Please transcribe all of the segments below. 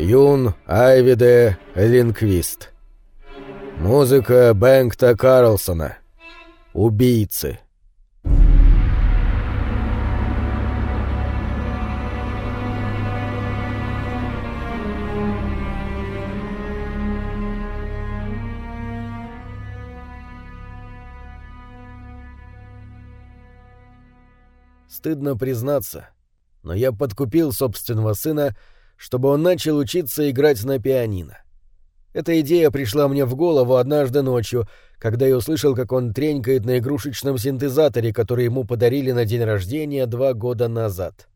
Юн Айвиде Линквист. Музыка Бэнкта Карлсона. Убийцы. Стыдно признаться, но я подкупил собственного сына, чтобы он начал учиться играть на пианино. Эта идея пришла мне в голову однажды ночью, когда я услышал, как он тренькает на игрушечном синтезаторе, который ему подарили на день рождения два года назад.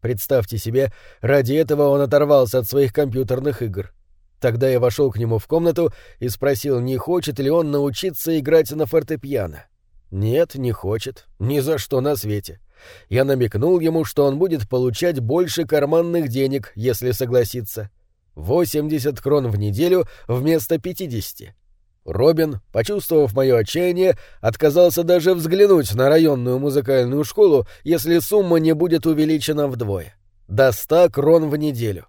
Представьте себе, ради этого он оторвался от своих компьютерных игр. Тогда я вошел к нему в комнату и спросил, не хочет ли он научиться играть на фортепиано. Нет, не хочет. Ни за что на свете. Я намекнул ему, что он будет получать больше карманных денег, если согласится. 80 крон в неделю вместо 50. Робин, почувствовав мое отчаяние, отказался даже взглянуть на районную музыкальную школу, если сумма не будет увеличена вдвое. До 100 крон в неделю.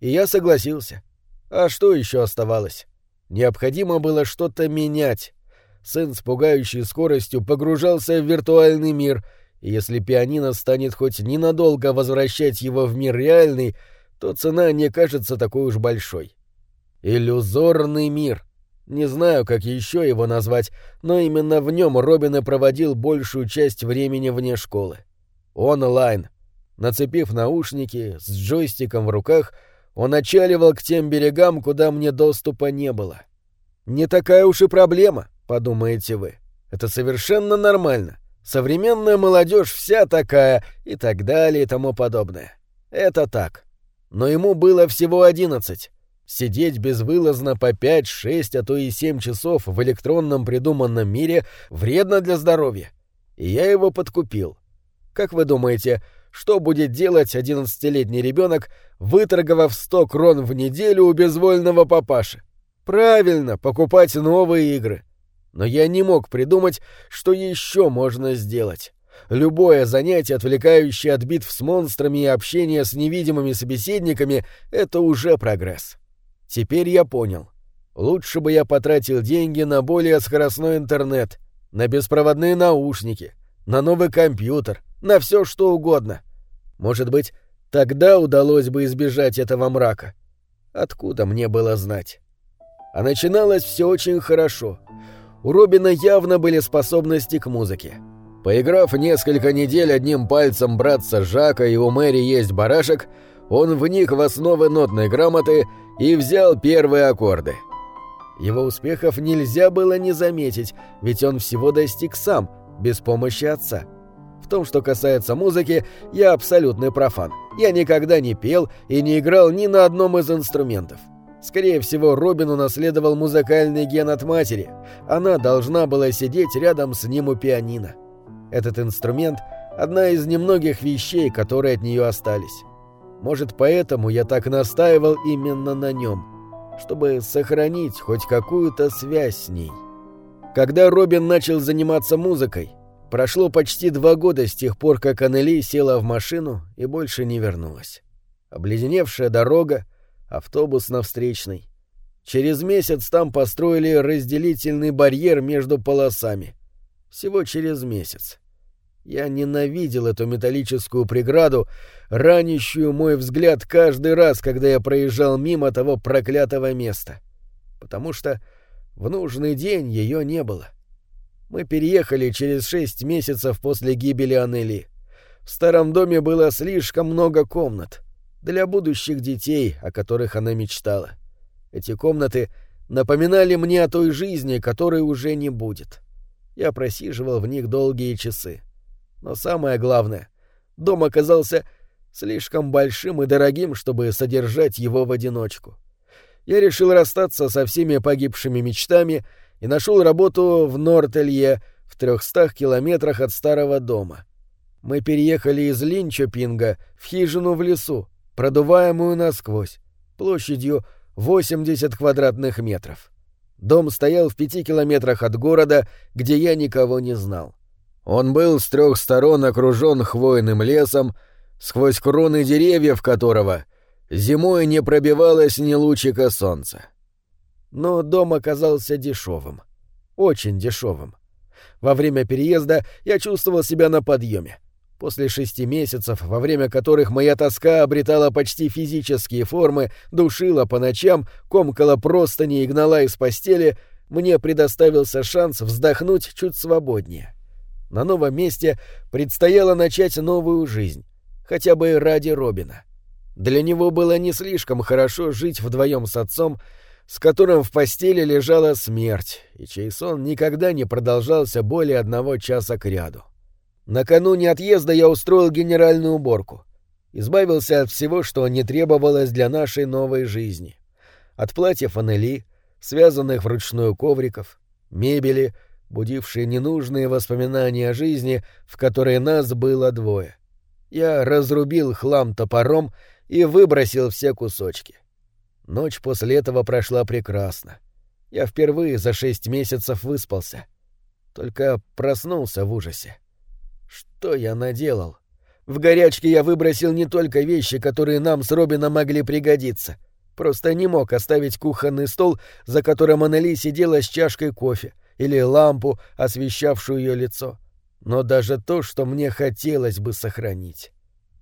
И я согласился. А что еще оставалось? Необходимо было что-то менять. Сын с пугающей скоростью погружался в виртуальный мир — и если пианино станет хоть ненадолго возвращать его в мир реальный, то цена не кажется такой уж большой. Иллюзорный мир. Не знаю, как еще его назвать, но именно в нем Робин и проводил большую часть времени вне школы. Онлайн. Нацепив наушники, с джойстиком в руках, он очаливал к тем берегам, куда мне доступа не было. «Не такая уж и проблема», — подумаете вы. «Это совершенно нормально. Современная молодежь вся такая и так далее и тому подобное. Это так. Но ему было всего одиннадцать. Сидеть безвылазно по пять, шесть, а то и семь часов в электронном придуманном мире вредно для здоровья. И я его подкупил. Как вы думаете, что будет делать одиннадцатилетний ребенок, выторговав сто крон в неделю у безвольного папаши? Правильно, покупать новые игры но я не мог придумать, что еще можно сделать. Любое занятие, отвлекающее от битв с монстрами и общение с невидимыми собеседниками, это уже прогресс. Теперь я понял. Лучше бы я потратил деньги на более скоростной интернет, на беспроводные наушники, на новый компьютер, на все что угодно. Может быть, тогда удалось бы избежать этого мрака. Откуда мне было знать? А начиналось все очень хорошо — у Робина явно были способности к музыке. Поиграв несколько недель одним пальцем братца Жака и у Мэри есть барашек, он вник в основы нотной грамоты и взял первые аккорды. Его успехов нельзя было не заметить, ведь он всего достиг сам, без помощи отца. В том, что касается музыки, я абсолютный профан. Я никогда не пел и не играл ни на одном из инструментов. Скорее всего, Робин унаследовал музыкальный ген от матери. Она должна была сидеть рядом с ним у пианино. Этот инструмент — одна из немногих вещей, которые от нее остались. Может, поэтому я так настаивал именно на нем, чтобы сохранить хоть какую-то связь с ней. Когда Робин начал заниматься музыкой, прошло почти два года с тех пор, как Аннели села в машину и больше не вернулась. Обледеневшая дорога — автобус на встречный. Через месяц там построили разделительный барьер между полосами. Всего через месяц. Я ненавидел эту металлическую преграду, ранящую мой взгляд каждый раз, когда я проезжал мимо того проклятого места. Потому что в нужный день ее не было. Мы переехали через шесть месяцев после гибели Анели. В старом доме было слишком много комнат для будущих детей, о которых она мечтала. Эти комнаты напоминали мне о той жизни, которой уже не будет. Я просиживал в них долгие часы. Но самое главное, дом оказался слишком большим и дорогим, чтобы содержать его в одиночку. Я решил расстаться со всеми погибшими мечтами и нашел работу в Нортелье в трехстах километрах от старого дома. Мы переехали из Линчопинга в хижину в лесу, продуваемую насквозь, площадью 80 квадратных метров. Дом стоял в пяти километрах от города, где я никого не знал. Он был с трех сторон окружен хвойным лесом, сквозь кроны деревьев которого Зимой не пробивалось ни лучика солнца. Но дом оказался дешевым. Очень дешевым. Во время переезда я чувствовал себя на подъеме. После шести месяцев, во время которых моя тоска обретала почти физические формы, душила по ночам, комкала простыни и гнала из постели, мне предоставился шанс вздохнуть чуть свободнее. На новом месте предстояло начать новую жизнь, хотя бы ради Робина. Для него было не слишком хорошо жить вдвоем с отцом, с которым в постели лежала смерть, и чей сон никогда не продолжался более одного часа кряду. Накануне отъезда я устроил генеральную уборку. Избавился от всего, что не требовалось для нашей новой жизни. От платьев Анели, связанных вручную ковриков, мебели, будившей ненужные воспоминания о жизни, в которой нас было двое. Я разрубил хлам топором и выбросил все кусочки. Ночь после этого прошла прекрасно. Я впервые за шесть месяцев выспался. Только проснулся в ужасе. Что я наделал? В горячке я выбросил не только вещи, которые нам с Робином могли пригодиться. Просто не мог оставить кухонный стол, за которым Аннели сидела с чашкой кофе, или лампу, освещавшую ее лицо. Но даже то, что мне хотелось бы сохранить.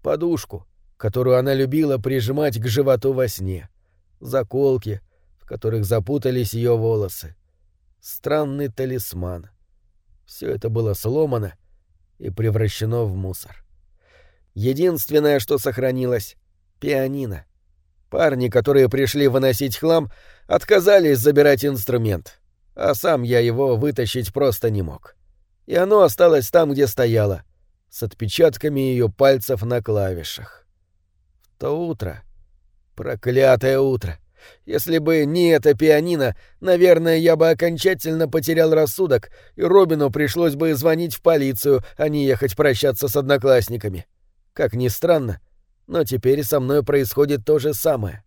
Подушку, которую она любила прижимать к животу во сне. Заколки, в которых запутались ее волосы. Странный талисман. Все это было сломано и превращено в мусор. Единственное, что сохранилось — пианино. Парни, которые пришли выносить хлам, отказались забирать инструмент, а сам я его вытащить просто не мог. И оно осталось там, где стояло, с отпечатками ее пальцев на клавишах. В то утро, проклятое утро, если бы не это пианино, наверное, я бы окончательно потерял рассудок, и Робину пришлось бы звонить в полицию, а не ехать прощаться с одноклассниками. Как ни странно, но теперь со мной происходит то же самое.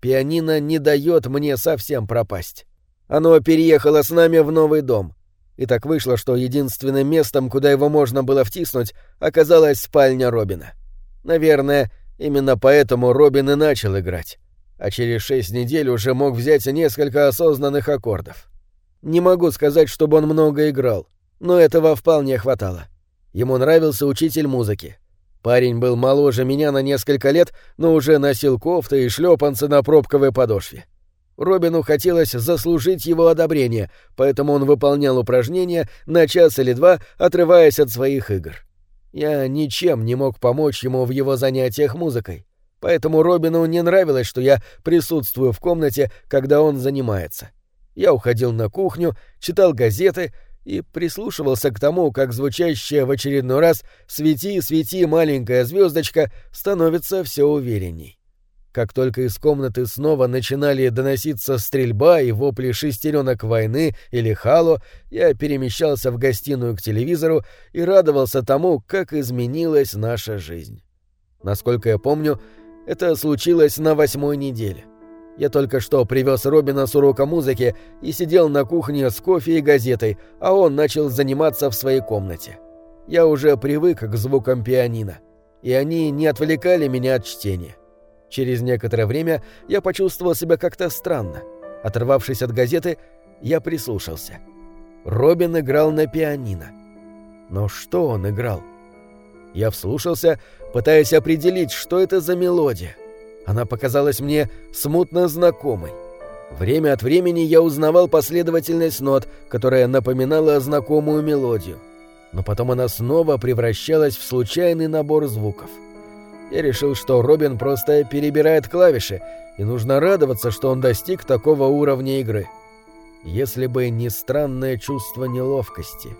Пианино не дает мне совсем пропасть. Оно переехало с нами в новый дом. И так вышло, что единственным местом, куда его можно было втиснуть, оказалась спальня Робина. Наверное, именно поэтому Робин и начал играть а через шесть недель уже мог взять несколько осознанных аккордов. Не могу сказать, чтобы он много играл, но этого вполне хватало. Ему нравился учитель музыки. Парень был моложе меня на несколько лет, но уже носил кофты и шлепанцы на пробковой подошве. Робину хотелось заслужить его одобрение, поэтому он выполнял упражнения на час или два, отрываясь от своих игр. Я ничем не мог помочь ему в его занятиях музыкой. Поэтому Робину не нравилось, что я присутствую в комнате, когда он занимается. Я уходил на кухню, читал газеты и прислушивался к тому, как звучащая в очередной раз «Свети, свети, маленькая звездочка» становится все уверенней. Как только из комнаты снова начинали доноситься стрельба и вопли шестеренок войны или хало, я перемещался в гостиную к телевизору и радовался тому, как изменилась наша жизнь. Насколько я помню, это случилось на восьмой неделе. Я только что привез Робина с урока музыки и сидел на кухне с кофе и газетой, а он начал заниматься в своей комнате. Я уже привык к звукам пианино, и они не отвлекали меня от чтения. Через некоторое время я почувствовал себя как-то странно. Оторвавшись от газеты, я прислушался. Робин играл на пианино. Но что он играл? Я вслушался пытаясь определить, что это за мелодия. Она показалась мне смутно знакомой. Время от времени я узнавал последовательность нот, которая напоминала знакомую мелодию. Но потом она снова превращалась в случайный набор звуков. Я решил, что Робин просто перебирает клавиши, и нужно радоваться, что он достиг такого уровня игры. Если бы не странное чувство неловкости.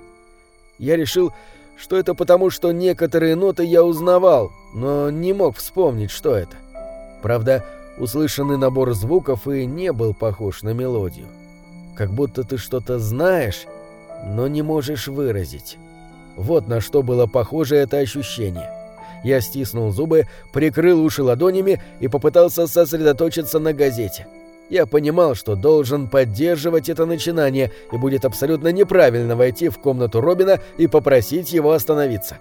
Я решил, что это потому, что некоторые ноты я узнавал, но не мог вспомнить, что это. Правда, услышанный набор звуков и не был похож на мелодию. Как будто ты что-то знаешь, но не можешь выразить. Вот на что было похоже это ощущение. Я стиснул зубы, прикрыл уши ладонями и попытался сосредоточиться на газете. Я понимал, что должен поддерживать это начинание, и будет абсолютно неправильно войти в комнату Робина и попросить его остановиться.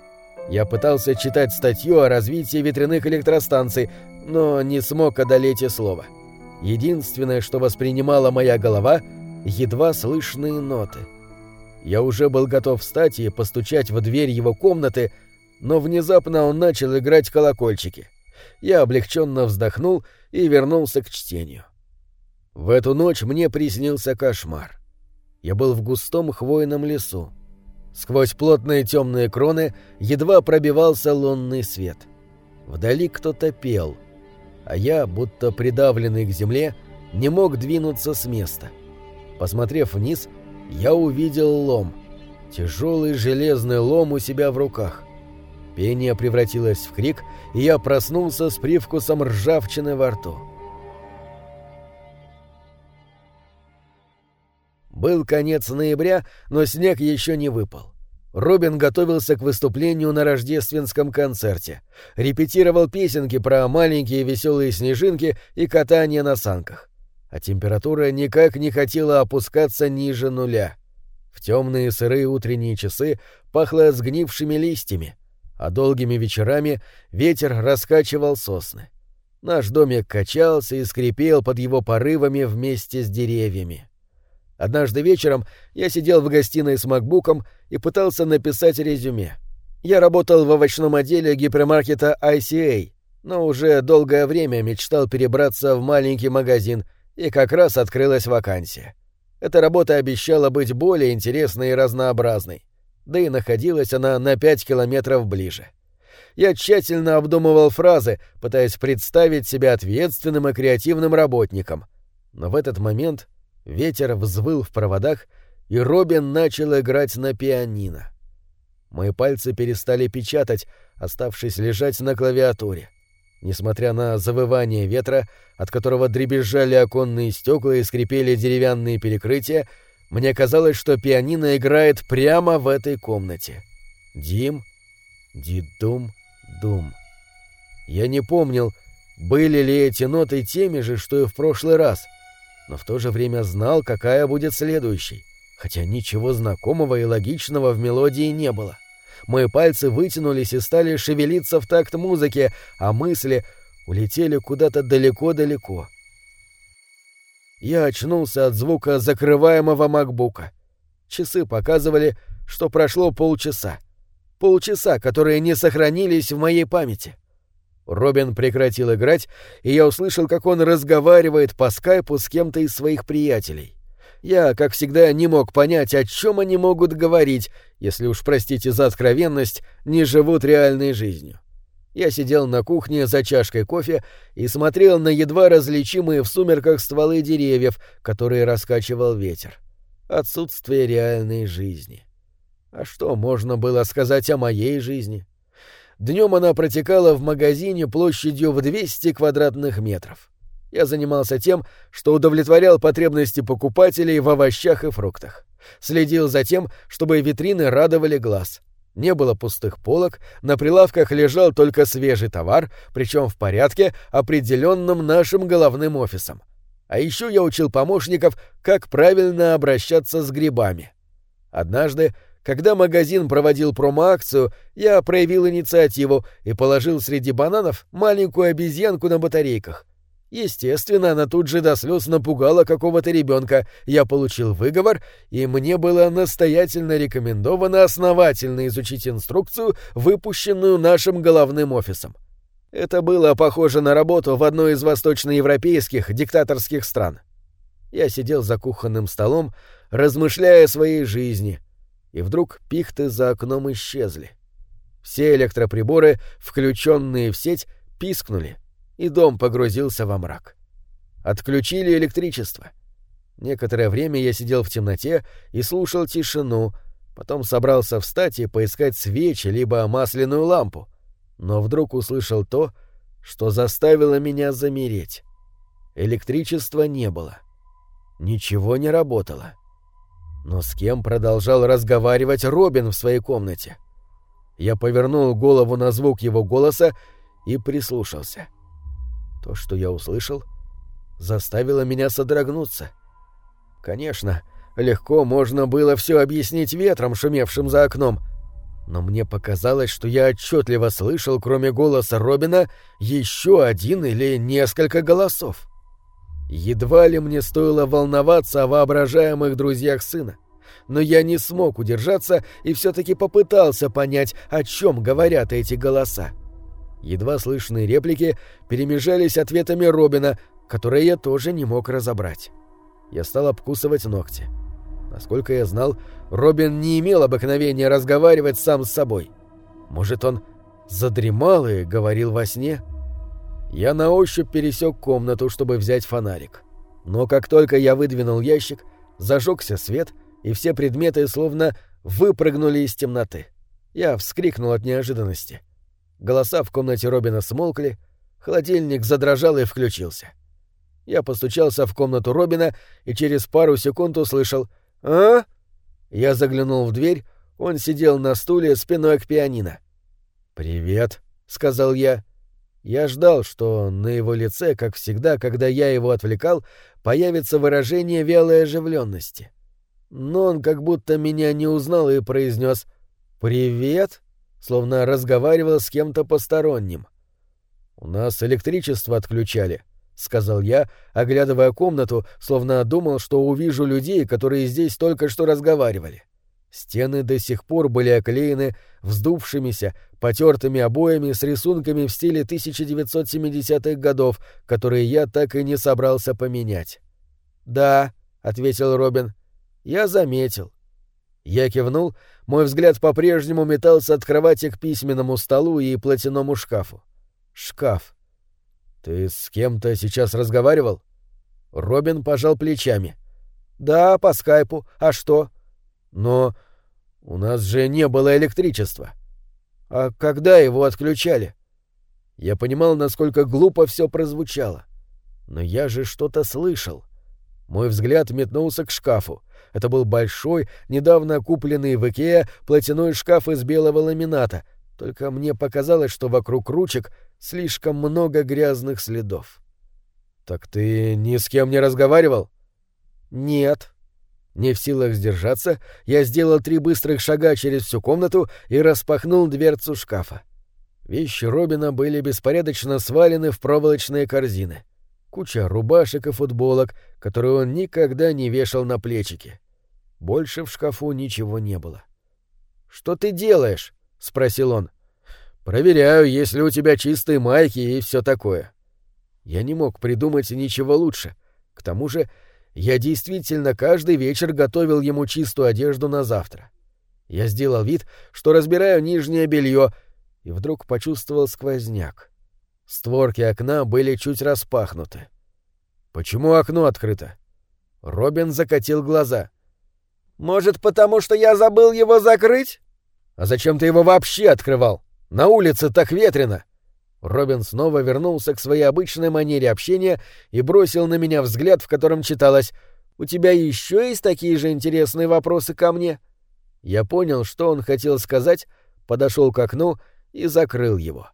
Я пытался читать статью о развитии ветряных электростанций, но не смог одолеть и слова. Единственное, что воспринимала моя голова — едва слышные ноты. Я уже был готов встать и постучать в дверь его комнаты, но внезапно он начал играть колокольчики. Я облегченно вздохнул и вернулся к чтению. В эту ночь мне приснился кошмар. Я был в густом хвойном лесу. Сквозь плотные темные кроны едва пробивался лунный свет. Вдали кто-то пел, а я, будто придавленный к земле, не мог двинуться с места. Посмотрев вниз, я увидел лом. Тяжелый железный лом у себя в руках. Пение превратилось в крик, и я проснулся с привкусом ржавчины во рту. Был конец ноября, но снег еще не выпал. Робин готовился к выступлению на рождественском концерте. Репетировал песенки про маленькие веселые снежинки и катание на санках. А температура никак не хотела опускаться ниже нуля. В темные сырые утренние часы пахло сгнившими листьями, а долгими вечерами ветер раскачивал сосны. Наш домик качался и скрипел под его порывами вместе с деревьями. Однажды вечером я сидел в гостиной с макбуком и пытался написать резюме. Я работал в овощном отделе гипермаркета ICA, но уже долгое время мечтал перебраться в маленький магазин, и как раз открылась вакансия. Эта работа обещала быть более интересной и разнообразной, да и находилась она на пять километров ближе. Я тщательно обдумывал фразы, пытаясь представить себя ответственным и креативным работником. Но в этот момент Ветер взвыл в проводах, и Робин начал играть на пианино. Мои пальцы перестали печатать, оставшись лежать на клавиатуре. Несмотря на завывание ветра, от которого дребезжали оконные стекла и скрипели деревянные перекрытия, мне казалось, что пианино играет прямо в этой комнате. Дим, дидум, дум. Я не помнил, были ли эти ноты теми же, что и в прошлый раз — но в то же время знал, какая будет следующей, хотя ничего знакомого и логичного в мелодии не было. Мои пальцы вытянулись и стали шевелиться в такт музыки, а мысли улетели куда-то далеко-далеко. Я очнулся от звука закрываемого макбука. Часы показывали, что прошло полчаса. Полчаса, которые не сохранились в моей памяти. — Робин прекратил играть, и я услышал, как он разговаривает по скайпу с кем-то из своих приятелей. Я, как всегда, не мог понять, о чем они могут говорить, если уж, простите за откровенность, не живут реальной жизнью. Я сидел на кухне за чашкой кофе и смотрел на едва различимые в сумерках стволы деревьев, которые раскачивал ветер. Отсутствие реальной жизни. А что можно было сказать о моей жизни? — Днем она протекала в магазине площадью в 200 квадратных метров. Я занимался тем, что удовлетворял потребности покупателей в овощах и фруктах. Следил за тем, чтобы витрины радовали глаз. Не было пустых полок, на прилавках лежал только свежий товар, причем в порядке, определенном нашим головным офисом. А еще я учил помощников, как правильно обращаться с грибами. Однажды когда магазин проводил промо-акцию, я проявил инициативу и положил среди бананов маленькую обезьянку на батарейках. Естественно, она тут же до слез напугала какого-то ребенка. Я получил выговор, и мне было настоятельно рекомендовано основательно изучить инструкцию, выпущенную нашим головным офисом. Это было похоже на работу в одной из восточноевропейских диктаторских стран. Я сидел за кухонным столом, размышляя о своей жизни — и вдруг пихты за окном исчезли. Все электроприборы, включенные в сеть, пискнули, и дом погрузился во мрак. Отключили электричество. Некоторое время я сидел в темноте и слушал тишину, потом собрался встать и поискать свечи либо масляную лампу, но вдруг услышал то, что заставило меня замереть. Электричества не было. Ничего не работало. — но с кем продолжал разговаривать Робин в своей комнате? Я повернул голову на звук его голоса и прислушался. То, что я услышал, заставило меня содрогнуться. Конечно, легко можно было все объяснить ветром, шумевшим за окном. но мне показалось, что я отчетливо слышал, кроме голоса Робина, еще один или несколько голосов. Едва ли мне стоило волноваться о воображаемых друзьях сына, но я не смог удержаться и все-таки попытался понять, о чем говорят эти голоса. Едва слышные реплики перемежались ответами Робина, которые я тоже не мог разобрать. Я стал обкусывать ногти. Насколько я знал, Робин не имел обыкновения разговаривать сам с собой. Может, он задремал и говорил во сне? Я на ощупь пересек комнату, чтобы взять фонарик. Но как только я выдвинул ящик, зажегся свет, и все предметы словно выпрыгнули из темноты. Я вскрикнул от неожиданности. Голоса в комнате Робина смолкли, холодильник задрожал и включился. Я постучался в комнату Робина и через пару секунд услышал «А?». Я заглянул в дверь, он сидел на стуле спиной к пианино. «Привет», — сказал я. Я ждал, что на его лице, как всегда, когда я его отвлекал, появится выражение вялой оживленности. Но он как будто меня не узнал и произнес «Привет», словно разговаривал с кем-то посторонним. «У нас электричество отключали», — сказал я, оглядывая комнату, словно думал, что увижу людей, которые здесь только что разговаривали. Стены до сих пор были оклеены вздувшимися, потертыми обоями с рисунками в стиле 1970-х годов, которые я так и не собрался поменять. «Да», — ответил Робин, — «я заметил. Я кивнул, мой взгляд по-прежнему метался от кровати к письменному столу и платяному шкафу. Шкаф. «Ты с кем-то сейчас разговаривал?» Робин пожал плечами. «Да, по скайпу. А что?» «Но у нас же не было электричества». «А когда его отключали?» Я понимал, насколько глупо все прозвучало. Но я же что-то слышал. Мой взгляд метнулся к шкафу. Это был большой, недавно купленный в Икеа платяной шкаф из белого ламината, только мне показалось, что вокруг ручек слишком много грязных следов. «Так ты ни с кем не разговаривал?» «Нет». Не в силах сдержаться, я сделал три быстрых шага через всю комнату и распахнул дверцу шкафа. Вещи Робина были беспорядочно свалены в проволочные корзины. Куча рубашек и футболок, которые он никогда не вешал на плечики. Больше в шкафу ничего не было. «Что ты делаешь?» — спросил он. «Проверяю, есть ли у тебя чистые майки и все такое». Я не мог придумать ничего лучше. К тому же я действительно каждый вечер готовил ему чистую одежду на завтра. Я сделал вид, что разбираю нижнее белье, и вдруг почувствовал сквозняк. Створки окна были чуть распахнуты. «Почему окно открыто?» Робин закатил глаза. Может, потому что я забыл его закрыть? А зачем ты его вообще открывал? На улице так ветрено. Робин снова вернулся к своей обычной манере общения и бросил на меня взгляд, в котором читалось «У тебя еще есть такие же интересные вопросы ко мне?» Я понял, что он хотел сказать, подошел к окну и закрыл его.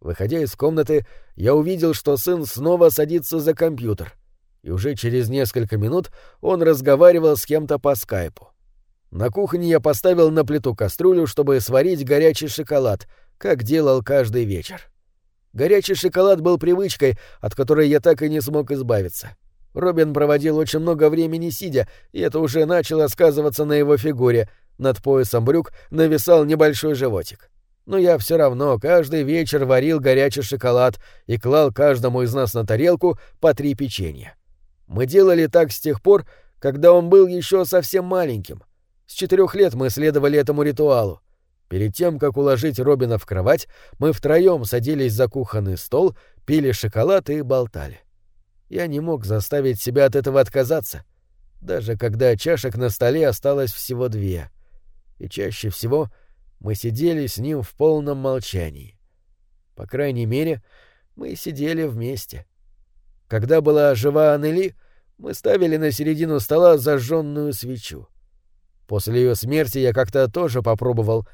Выходя из комнаты, я увидел, что сын снова садится за компьютер и уже через несколько минут он разговаривал с кем-то по скайпу. На кухне я поставил на плиту кастрюлю, чтобы сварить горячий шоколад, как делал каждый вечер. Горячий шоколад был привычкой, от которой я так и не смог избавиться. Робин проводил очень много времени сидя, и это уже начало сказываться на его фигуре. Над поясом брюк нависал небольшой животик. Но я все равно каждый вечер варил горячий шоколад и клал каждому из нас на тарелку по три печенья. Мы делали так с тех пор, когда он был еще совсем маленьким. С четырех лет мы следовали этому ритуалу. Перед тем, как уложить Робина в кровать, мы втроем садились за кухонный стол, пили шоколад и болтали. Я не мог заставить себя от этого отказаться, даже когда чашек на столе осталось всего две. И чаще всего мы сидели с ним в полном молчании. По крайней мере, мы сидели вместе. Когда была жива Аннели, мы ставили на середину стола зажженную свечу. После ее смерти я как-то тоже попробовал,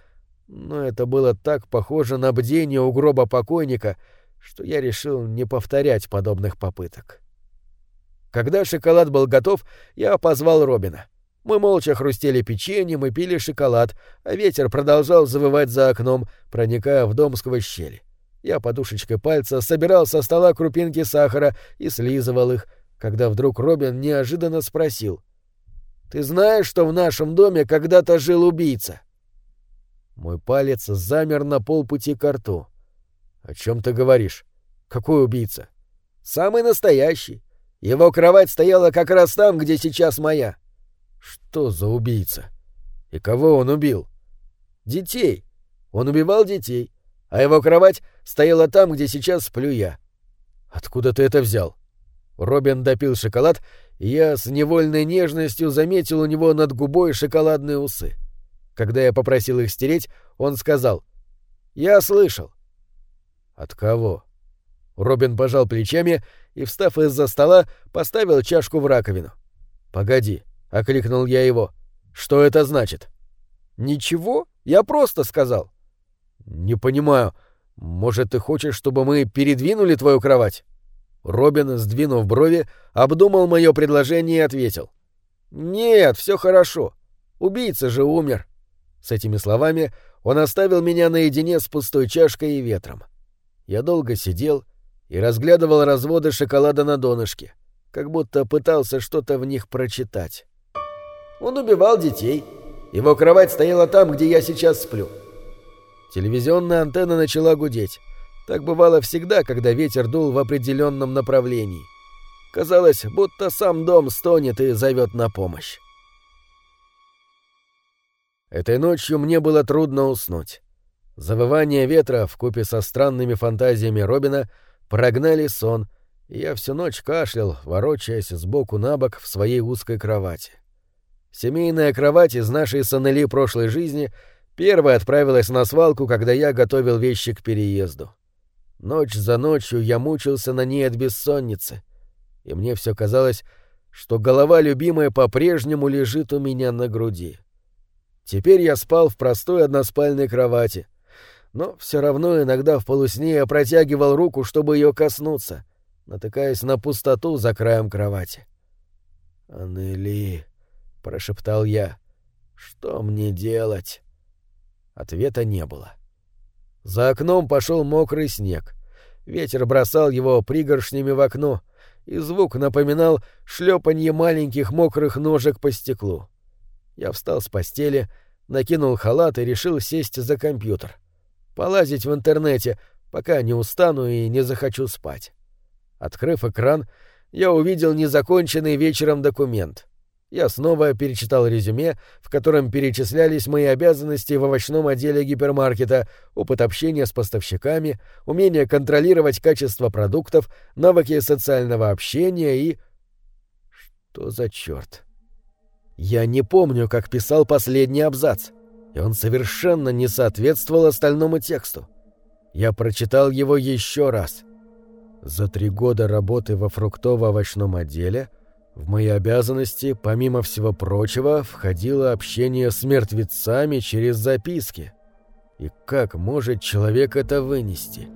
но это было так похоже на бдение у гроба покойника, что я решил не повторять подобных попыток. Когда шоколад был готов, я позвал Робина. Мы молча хрустели печеньем и пили шоколад, а ветер продолжал завывать за окном, проникая в дом сквозь щели. Я подушечкой пальца собирал со стола крупинки сахара и слизывал их, когда вдруг Робин неожиданно спросил. «Ты знаешь, что в нашем доме когда-то жил убийца?» Мой палец замер на полпути к рту. «О чем ты говоришь? Какой убийца?» «Самый настоящий. Его кровать стояла как раз там, где сейчас моя». Что за убийца? И кого он убил? Детей. Он убивал детей, а его кровать стояла там, где сейчас сплю я. Откуда ты это взял? Робин допил шоколад, и я с невольной нежностью заметил у него над губой шоколадные усы. Когда я попросил их стереть, он сказал «Я слышал». «От кого?» Робин пожал плечами и, встав из-за стола, поставил чашку в раковину. «Погоди, — окликнул я его. «Что это значит?» «Ничего, я просто сказал». «Не понимаю. Может, ты хочешь, чтобы мы передвинули твою кровать?» Робин, сдвинув брови, обдумал мое предложение и ответил. «Нет, все хорошо. Убийца же умер». С этими словами он оставил меня наедине с пустой чашкой и ветром. Я долго сидел и разглядывал разводы шоколада на донышке, как будто пытался что-то в них прочитать. Он убивал детей. Его кровать стояла там, где я сейчас сплю. Телевизионная антенна начала гудеть. Так бывало всегда, когда ветер дул в определенном направлении. Казалось, будто сам дом стонет и зовет на помощь. Этой ночью мне было трудно уснуть. Завывание ветра в купе со странными фантазиями Робина прогнали сон, и я всю ночь кашлял, ворочаясь сбоку на бок в своей узкой кровати. Семейная кровать из нашей Санели прошлой жизни первая отправилась на свалку, когда я готовил вещи к переезду. Ночь за ночью я мучился на ней от бессонницы, и мне все казалось, что голова любимая по-прежнему лежит у меня на груди. Теперь я спал в простой односпальной кровати, но все равно иногда в полусне я протягивал руку, чтобы ее коснуться, натыкаясь на пустоту за краем кровати. «Аннели», прошептал я. Что мне делать? Ответа не было. За окном пошел мокрый снег. Ветер бросал его пригоршнями в окно, и звук напоминал шлепанье маленьких мокрых ножек по стеклу. Я встал с постели, накинул халат и решил сесть за компьютер. Полазить в интернете, пока не устану и не захочу спать. Открыв экран, я увидел незаконченный вечером документ. Я снова перечитал резюме, в котором перечислялись мои обязанности в овощном отделе гипермаркета, опыт общения с поставщиками, умение контролировать качество продуктов, навыки социального общения и... Что за черт? Я не помню, как писал последний абзац, и он совершенно не соответствовал остальному тексту. Я прочитал его еще раз. За три года работы во фруктово-овощном отделе — в мои обязанности, помимо всего прочего, входило общение с мертвецами через записки. И как может человек это вынести?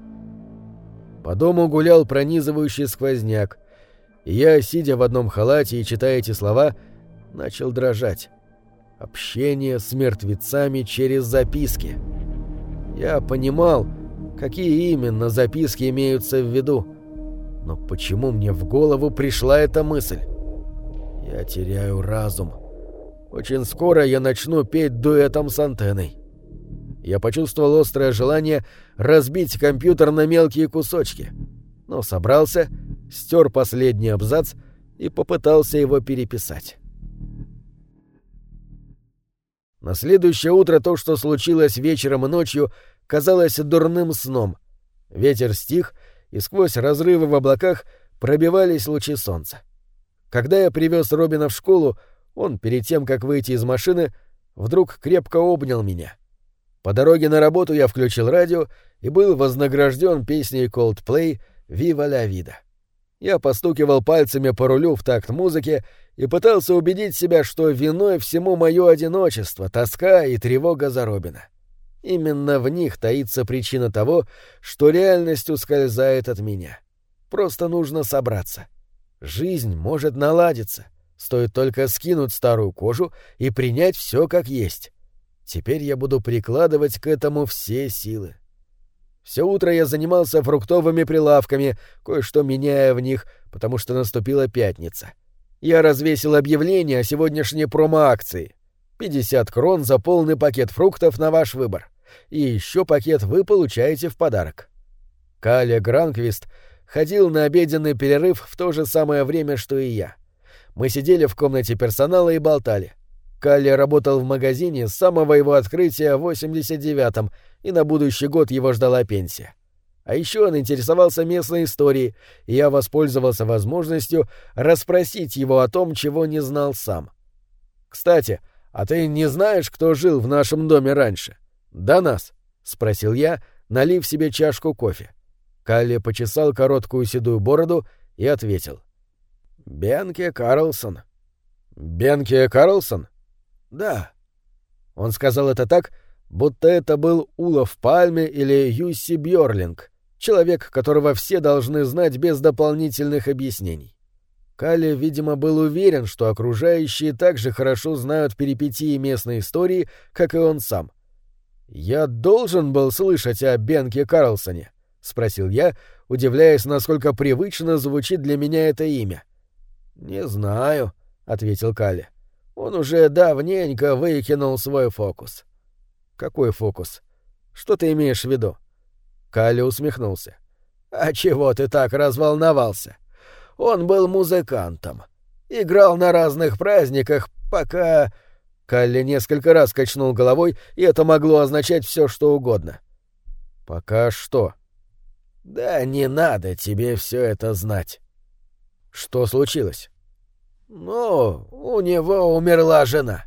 По дому гулял пронизывающий сквозняк, и я, сидя в одном халате и читая эти слова, начал дрожать. Общение с мертвецами через записки. Я понимал, какие именно записки имеются в виду, но почему мне в голову пришла эта мысль? Я теряю разум. Очень скоро я начну петь дуэтом с антенной. Я почувствовал острое желание разбить компьютер на мелкие кусочки, но собрался, стер последний абзац и попытался его переписать. На следующее утро то, что случилось вечером и ночью, казалось дурным сном. Ветер стих, и сквозь разрывы в облаках пробивались лучи солнца. Когда я привез Робина в школу, он, перед тем, как выйти из машины, вдруг крепко обнял меня. По дороге на работу я включил радио и был вознагражден песней Coldplay «Viva la vida». Я постукивал пальцами по рулю в такт музыки и пытался убедить себя, что виной всему мое одиночество, тоска и тревога за Робина. Именно в них таится причина того, что реальность ускользает от меня. Просто нужно собраться — Жизнь может наладиться. Стоит только скинуть старую кожу и принять все как есть. Теперь я буду прикладывать к этому все силы. Все утро я занимался фруктовыми прилавками, кое-что меняя в них, потому что наступила пятница. Я развесил объявление о сегодняшней промо-акции. 50 крон за полный пакет фруктов на ваш выбор. И еще пакет вы получаете в подарок. Каля Гранквист ходил на обеденный перерыв в то же самое время, что и я. Мы сидели в комнате персонала и болтали. Калли работал в магазине с самого его открытия в 89-м, и на будущий год его ждала пенсия. А еще он интересовался местной историей, и я воспользовался возможностью расспросить его о том, чего не знал сам. «Кстати, а ты не знаешь, кто жил в нашем доме раньше?» «До нас», — спросил я, налив себе чашку кофе. Калли почесал короткую седую бороду и ответил. «Бенке Карлсон». «Бенке Карлсон?» «Да». Он сказал это так, будто это был Улов Пальме или Юсси Бьорлинг, человек, которого все должны знать без дополнительных объяснений. Калли, видимо, был уверен, что окружающие также хорошо знают перипетии местной истории, как и он сам. «Я должен был слышать о Бенке Карлсоне?» — спросил я, удивляясь, насколько привычно звучит для меня это имя. «Не знаю», — ответил Калли. «Он уже давненько выкинул свой фокус». «Какой фокус? Что ты имеешь в виду?» Калли усмехнулся. «А чего ты так разволновался? Он был музыкантом. Играл на разных праздниках, пока...» Калли несколько раз качнул головой, и это могло означать все, что угодно. «Пока что?» «Да не надо тебе все это знать». «Что случилось?» «Ну, у него умерла жена.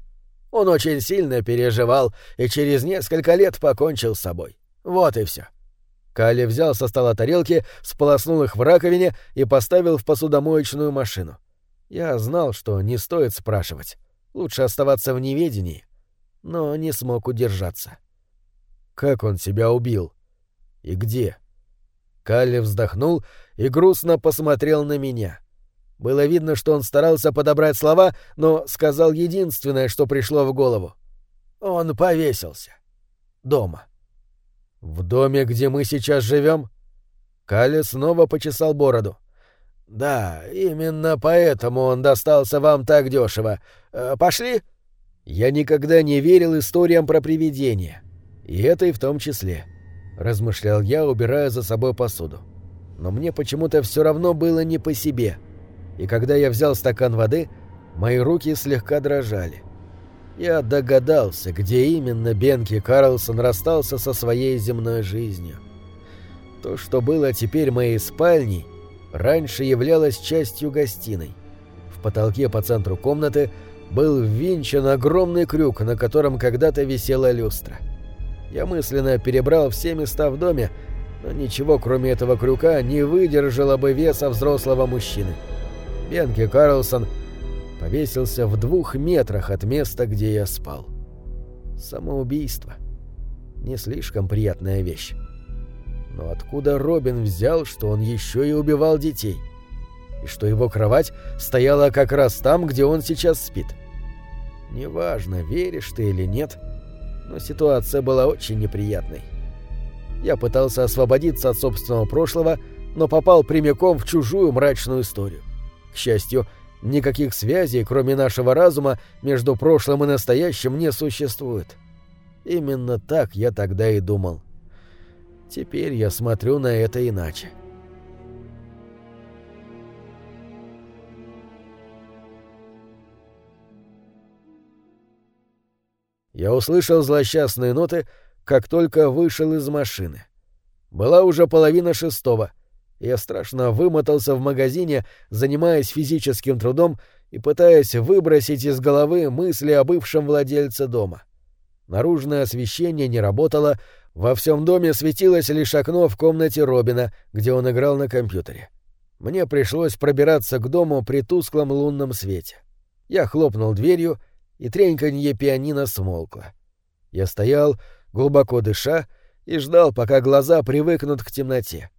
Он очень сильно переживал и через несколько лет покончил с собой. Вот и все. Калли взял со стола тарелки, сполоснул их в раковине и поставил в посудомоечную машину. Я знал, что не стоит спрашивать. Лучше оставаться в неведении. Но не смог удержаться. Как он себя убил? И где? Калли вздохнул и грустно посмотрел на меня. Было видно, что он старался подобрать слова, но сказал единственное, что пришло в голову. Он повесился. Дома. В доме, где мы сейчас живем? Калли снова почесал бороду. Да, именно поэтому он достался вам так дешево. Э, пошли? Я никогда не верил историям про привидения. И это и в том числе. Размышлял я, убирая за собой посуду. Но мне почему-то все равно было не по себе — и когда я взял стакан воды, мои руки слегка дрожали. Я догадался, где именно Бенки Карлсон расстался со своей земной жизнью. То, что было теперь моей спальней, раньше являлось частью гостиной. В потолке по центру комнаты был ввинчен огромный крюк, на котором когда-то висела люстра. Я мысленно перебрал все места в доме, но ничего кроме этого крюка не выдержало бы веса взрослого мужчины. — Бенки Карлсон повесился в двух метрах от места, где я спал. Самоубийство. Не слишком приятная вещь. Но откуда Робин взял, что он еще и убивал детей? И что его кровать стояла как раз там, где он сейчас спит? Неважно, веришь ты или нет, но ситуация была очень неприятной. Я пытался освободиться от собственного прошлого, но попал прямиком в чужую мрачную историю. К счастью, никаких связей, кроме нашего разума, между прошлым и настоящим не существует. Именно так я тогда и думал. Теперь я смотрю на это иначе. Я услышал злосчастные ноты, как только вышел из машины. Была уже половина шестого — я страшно вымотался в магазине, занимаясь физическим трудом и пытаясь выбросить из головы мысли о бывшем владельце дома. Наружное освещение не работало, во всем доме светилось лишь окно в комнате Робина, где он играл на компьютере. Мне пришлось пробираться к дому при тусклом лунном свете. Я хлопнул дверью, и треньканье пианино смолкло. Я стоял, глубоко дыша, и ждал, пока глаза привыкнут к темноте.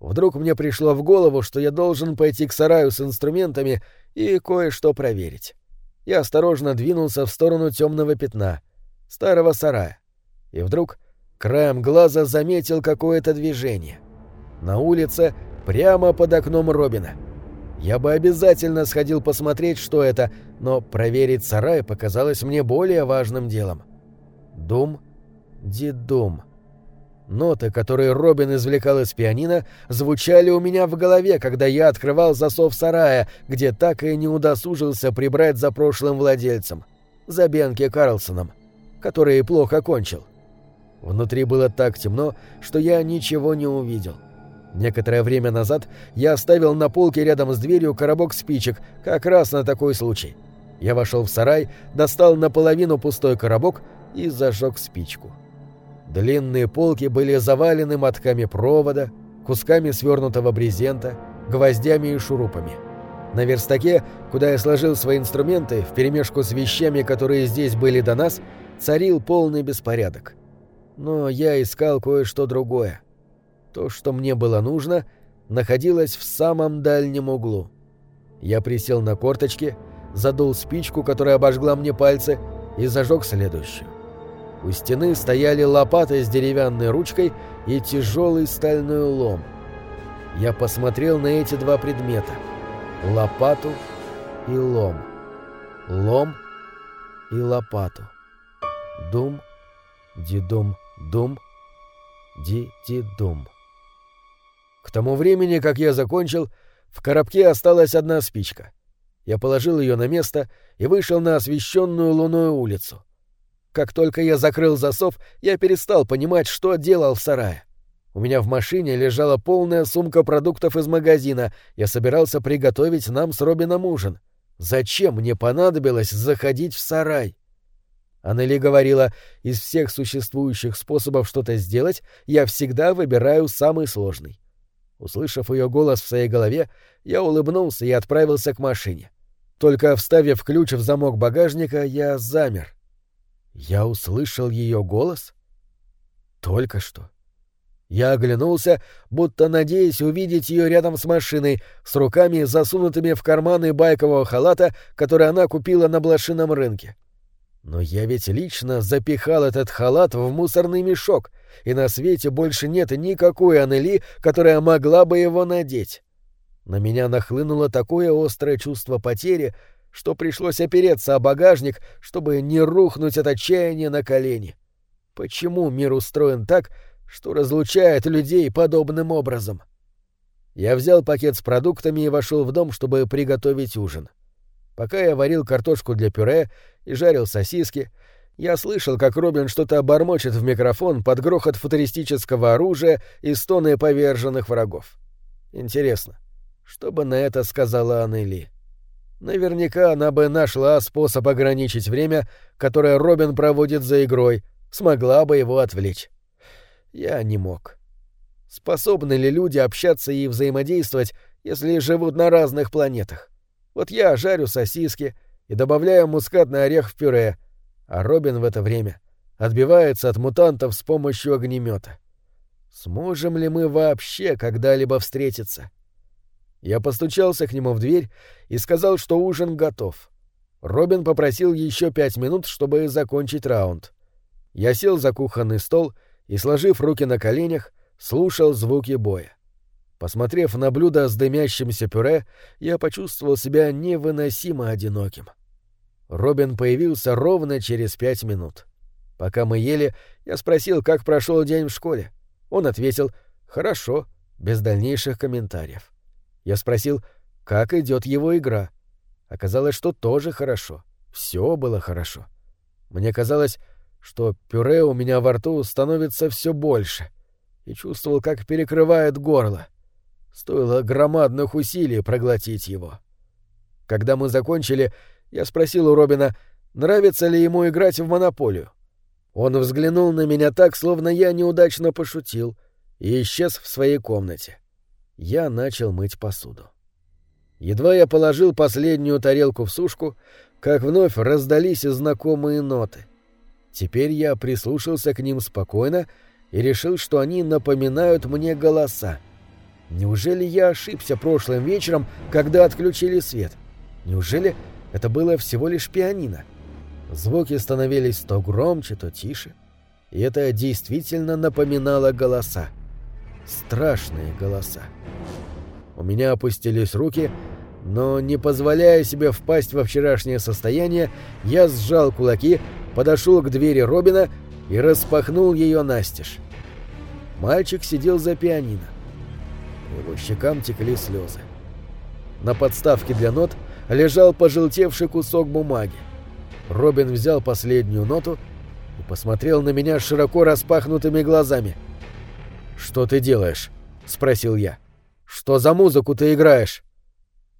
Вдруг мне пришло в голову, что я должен пойти к сараю с инструментами и кое-что проверить. Я осторожно двинулся в сторону темного пятна, старого сарая, и вдруг краем глаза заметил какое-то движение. На улице, прямо под окном Робина. Я бы обязательно сходил посмотреть, что это, но проверить сарай показалось мне более важным делом. Дум, дидум. Ноты, которые Робин извлекал из пианино, звучали у меня в голове, когда я открывал засов сарая, где так и не удосужился прибрать за прошлым владельцем, за Бенки Карлсоном, который плохо кончил. Внутри было так темно, что я ничего не увидел. Некоторое время назад я оставил на полке рядом с дверью коробок спичек, как раз на такой случай. Я вошел в сарай, достал наполовину пустой коробок и зажег спичку. — Длинные полки были завалены мотками провода, кусками свернутого брезента, гвоздями и шурупами. На верстаке, куда я сложил свои инструменты, вперемешку с вещами, которые здесь были до нас, царил полный беспорядок. Но я искал кое-что другое. То, что мне было нужно, находилось в самом дальнем углу. Я присел на корточки, задул спичку, которая обожгла мне пальцы, и зажег следующую. У стены стояли лопата с деревянной ручкой и тяжелый стальной лом. Я посмотрел на эти два предмета — лопату и лом. Лом и лопату. Дум, дидум, дум, ди-ди-дум. К тому времени, как я закончил, в коробке осталась одна спичка. Я положил ее на место и вышел на освещенную луной улицу. Как только я закрыл засов, я перестал понимать, что делал в сарае. У меня в машине лежала полная сумка продуктов из магазина. Я собирался приготовить нам с Робином ужин. Зачем мне понадобилось заходить в сарай? Аннели говорила, из всех существующих способов что-то сделать, я всегда выбираю самый сложный. Услышав ее голос в своей голове, я улыбнулся и отправился к машине. Только вставив ключ в замок багажника, я замер. Я услышал ее голос? Только что. Я оглянулся, будто надеясь увидеть ее рядом с машиной, с руками засунутыми в карманы байкового халата, который она купила на блошином рынке. Но я ведь лично запихал этот халат в мусорный мешок, и на свете больше нет никакой Анели, которая могла бы его надеть. На меня нахлынуло такое острое чувство потери, что пришлось опереться о багажник, чтобы не рухнуть от отчаяния на колени. Почему мир устроен так, что разлучает людей подобным образом? Я взял пакет с продуктами и вошел в дом, чтобы приготовить ужин. Пока я варил картошку для пюре и жарил сосиски, я слышал, как Робин что-то бормочет в микрофон под грохот футуристического оружия и стоны поверженных врагов. Интересно, что бы на это сказала Аннели? Наверняка она бы нашла способ ограничить время, которое Робин проводит за игрой, смогла бы его отвлечь. Я не мог. Способны ли люди общаться и взаимодействовать, если живут на разных планетах? Вот я жарю сосиски и добавляю мускатный орех в пюре, а Робин в это время отбивается от мутантов с помощью огнемета. Сможем ли мы вообще когда-либо встретиться? — я постучался к нему в дверь и сказал, что ужин готов. Робин попросил еще пять минут, чтобы закончить раунд. Я сел за кухонный стол и, сложив руки на коленях, слушал звуки боя. Посмотрев на блюдо с дымящимся пюре, я почувствовал себя невыносимо одиноким. Робин появился ровно через пять минут. Пока мы ели, я спросил, как прошел день в школе. Он ответил «Хорошо», без дальнейших комментариев. Я спросил, как идет его игра. Оказалось, что тоже хорошо. Все было хорошо. Мне казалось, что пюре у меня во рту становится все больше, и чувствовал, как перекрывает горло. Стоило громадных усилий проглотить его. Когда мы закончили, я спросил у Робина, нравится ли ему играть в монополию. Он взглянул на меня так, словно я неудачно пошутил, и исчез в своей комнате я начал мыть посуду. Едва я положил последнюю тарелку в сушку, как вновь раздались знакомые ноты. Теперь я прислушался к ним спокойно и решил, что они напоминают мне голоса. Неужели я ошибся прошлым вечером, когда отключили свет? Неужели это было всего лишь пианино? Звуки становились то громче, то тише. И это действительно напоминало голоса. Страшные голоса. У меня опустились руки, но, не позволяя себе впасть во вчерашнее состояние, я сжал кулаки, подошел к двери Робина и распахнул ее настежь. Мальчик сидел за пианино. По его щекам текли слезы. На подставке для нот лежал пожелтевший кусок бумаги. Робин взял последнюю ноту и посмотрел на меня широко распахнутыми глазами. «Что ты делаешь?» — спросил я. «Что за музыку ты играешь?»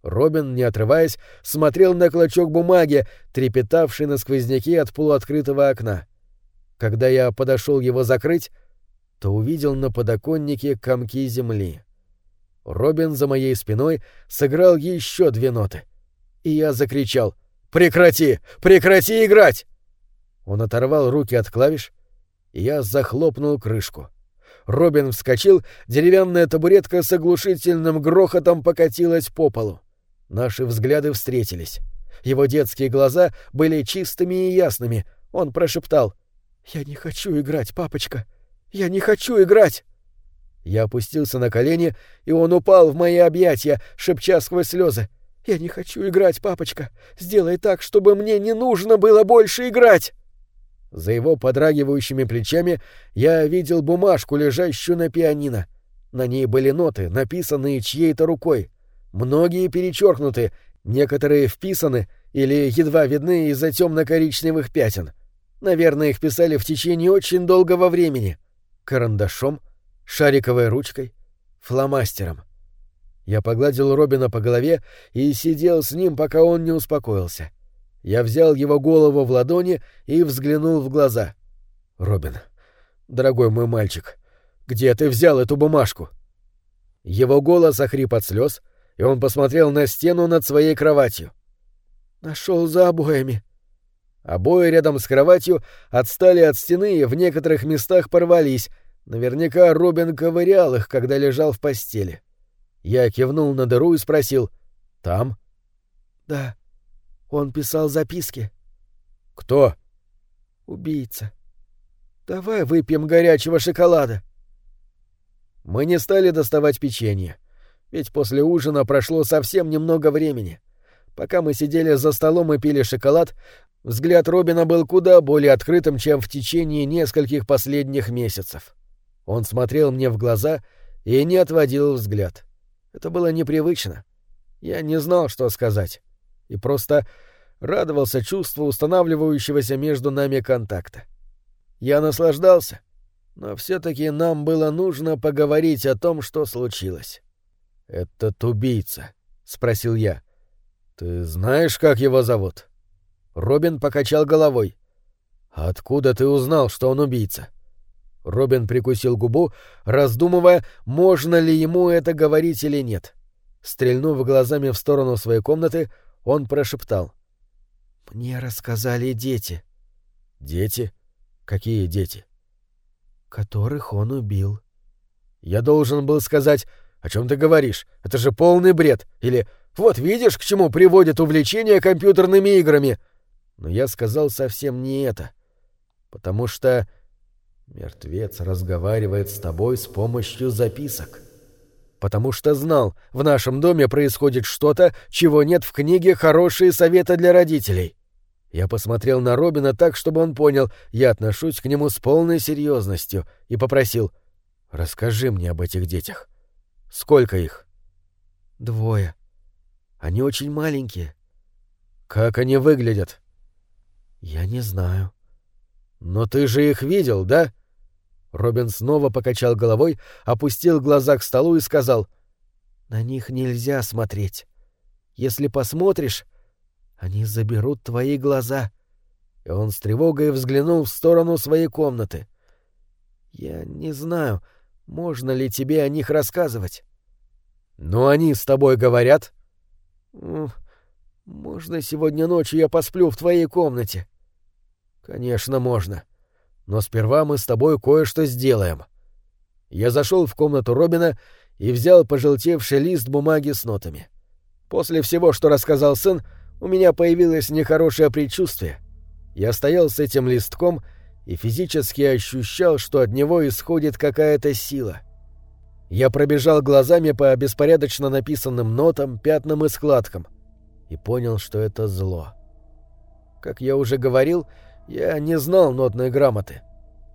Робин, не отрываясь, смотрел на клочок бумаги, трепетавший на сквозняке от полуоткрытого окна. Когда я подошел его закрыть, то увидел на подоконнике комки земли. Робин за моей спиной сыграл еще две ноты. И я закричал «Прекрати! Прекрати играть!» Он оторвал руки от клавиш, и я захлопнул крышку. Робин вскочил, деревянная табуретка с оглушительным грохотом покатилась по полу. Наши взгляды встретились. Его детские глаза были чистыми и ясными. Он прошептал «Я не хочу играть, папочка! Я не хочу играть!» Я опустился на колени, и он упал в мои объятия, шепча сквозь слезы. «Я не хочу играть, папочка! Сделай так, чтобы мне не нужно было больше играть!» За его подрагивающими плечами я видел бумажку, лежащую на пианино. На ней были ноты, написанные чьей-то рукой. Многие перечеркнуты, некоторые вписаны или едва видны из-за темно-коричневых пятен. Наверное, их писали в течение очень долгого времени. Карандашом, шариковой ручкой, фломастером. Я погладил Робина по голове и сидел с ним, пока он не успокоился. Я взял его голову в ладони и взглянул в глаза. «Робин, дорогой мой мальчик, где ты взял эту бумажку?» Его голос охрип от слез — и он посмотрел на стену над своей кроватью. «Нашел за обоями». Обои рядом с кроватью отстали от стены и в некоторых местах порвались. Наверняка Робин ковырял их, когда лежал в постели. Я кивнул на дыру и спросил «Там?» «Да. Он писал записки». «Кто?» «Убийца. Давай выпьем горячего шоколада». Мы не стали доставать печенье ведь после ужина прошло совсем немного времени. Пока мы сидели за столом и пили шоколад, взгляд Робина был куда более открытым, чем в течение нескольких последних месяцев. Он смотрел мне в глаза и не отводил взгляд. Это было непривычно. Я не знал, что сказать. И просто радовался чувству устанавливающегося между нами контакта. Я наслаждался, но все-таки нам было нужно поговорить о том, что случилось. «Этот убийца?» — спросил я. «Ты знаешь, как его зовут?» Робин покачал головой. «Откуда ты узнал, что он убийца?» Робин прикусил губу, раздумывая, можно ли ему это говорить или нет. Стрельнув глазами в сторону своей комнаты, он прошептал. «Мне рассказали дети». «Дети? Какие дети?» «Которых он убил». Я должен был сказать о чем ты говоришь? Это же полный бред. Или «Вот видишь, к чему приводит увлечение компьютерными играми». Но я сказал совсем не это. Потому что мертвец разговаривает с тобой с помощью записок. Потому что знал, в нашем доме происходит что-то, чего нет в книге «Хорошие советы для родителей». Я посмотрел на Робина так, чтобы он понял, я отношусь к нему с полной серьезностью, и попросил «Расскажи мне об этих детях». Сколько их? Двое. Они очень маленькие. Как они выглядят? Я не знаю. Но ты же их видел, да? Робин снова покачал головой, опустил глаза к столу и сказал: "На них нельзя смотреть. Если посмотришь, они заберут твои глаза". И он с тревогой взглянул в сторону своей комнаты. Я не знаю, можно ли тебе о них рассказывать? Но они с тобой говорят? Можно сегодня ночью я посплю в твоей комнате? Конечно, можно. Но сперва мы с тобой кое-что сделаем. Я зашел в комнату Робина и взял пожелтевший лист бумаги с нотами. После всего, что рассказал сын, у меня появилось нехорошее предчувствие. Я стоял с этим листком и физически ощущал, что от него исходит какая-то сила. Я пробежал глазами по беспорядочно написанным нотам, пятнам и складкам и понял, что это зло. Как я уже говорил, я не знал нотной грамоты.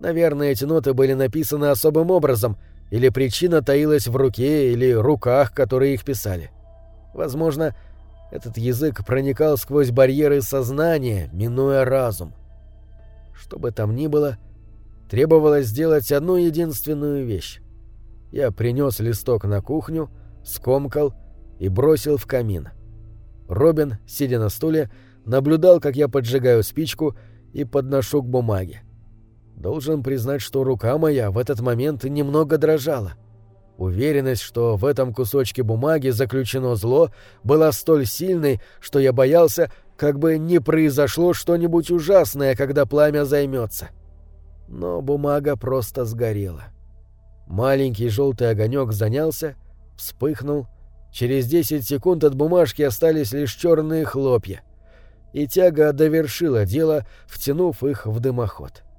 Наверное, эти ноты были написаны особым образом, или причина таилась в руке или руках, которые их писали. Возможно, этот язык проникал сквозь барьеры сознания, минуя разум. Что бы там ни было, требовалось сделать одну единственную вещь. Я принес листок на кухню, скомкал и бросил в камин. Робин, сидя на стуле, наблюдал, как я поджигаю спичку и подношу к бумаге. Должен признать, что рука моя в этот момент немного дрожала. Уверенность, что в этом кусочке бумаги заключено зло, была столь сильной, что я боялся, как бы не произошло что-нибудь ужасное, когда пламя займется. Но бумага просто сгорела. Маленький желтый огонек занялся, вспыхнул. Через десять секунд от бумажки остались лишь черные хлопья. И тяга довершила дело, втянув их в дымоход. —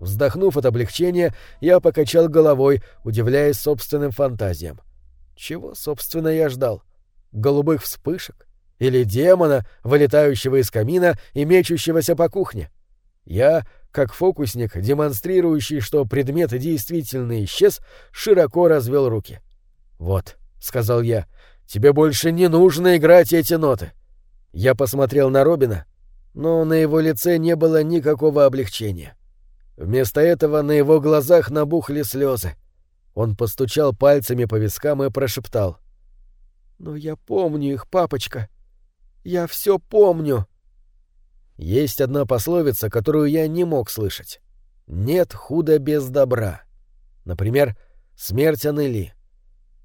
Вздохнув от облегчения, я покачал головой, удивляясь собственным фантазиям. Чего, собственно, я ждал? Голубых вспышек? Или демона, вылетающего из камина и мечущегося по кухне? Я, как фокусник, демонстрирующий, что предмет действительно исчез, широко развел руки. «Вот», — сказал я, — «тебе больше не нужно играть эти ноты». Я посмотрел на Робина, но на его лице не было никакого облегчения. Вместо этого на его глазах набухли слезы. Он постучал пальцами по вискам и прошептал. «Но я помню их, папочка. Я все помню». Есть одна пословица, которую я не мог слышать. «Нет худа без добра». Например, «Смерть Анели».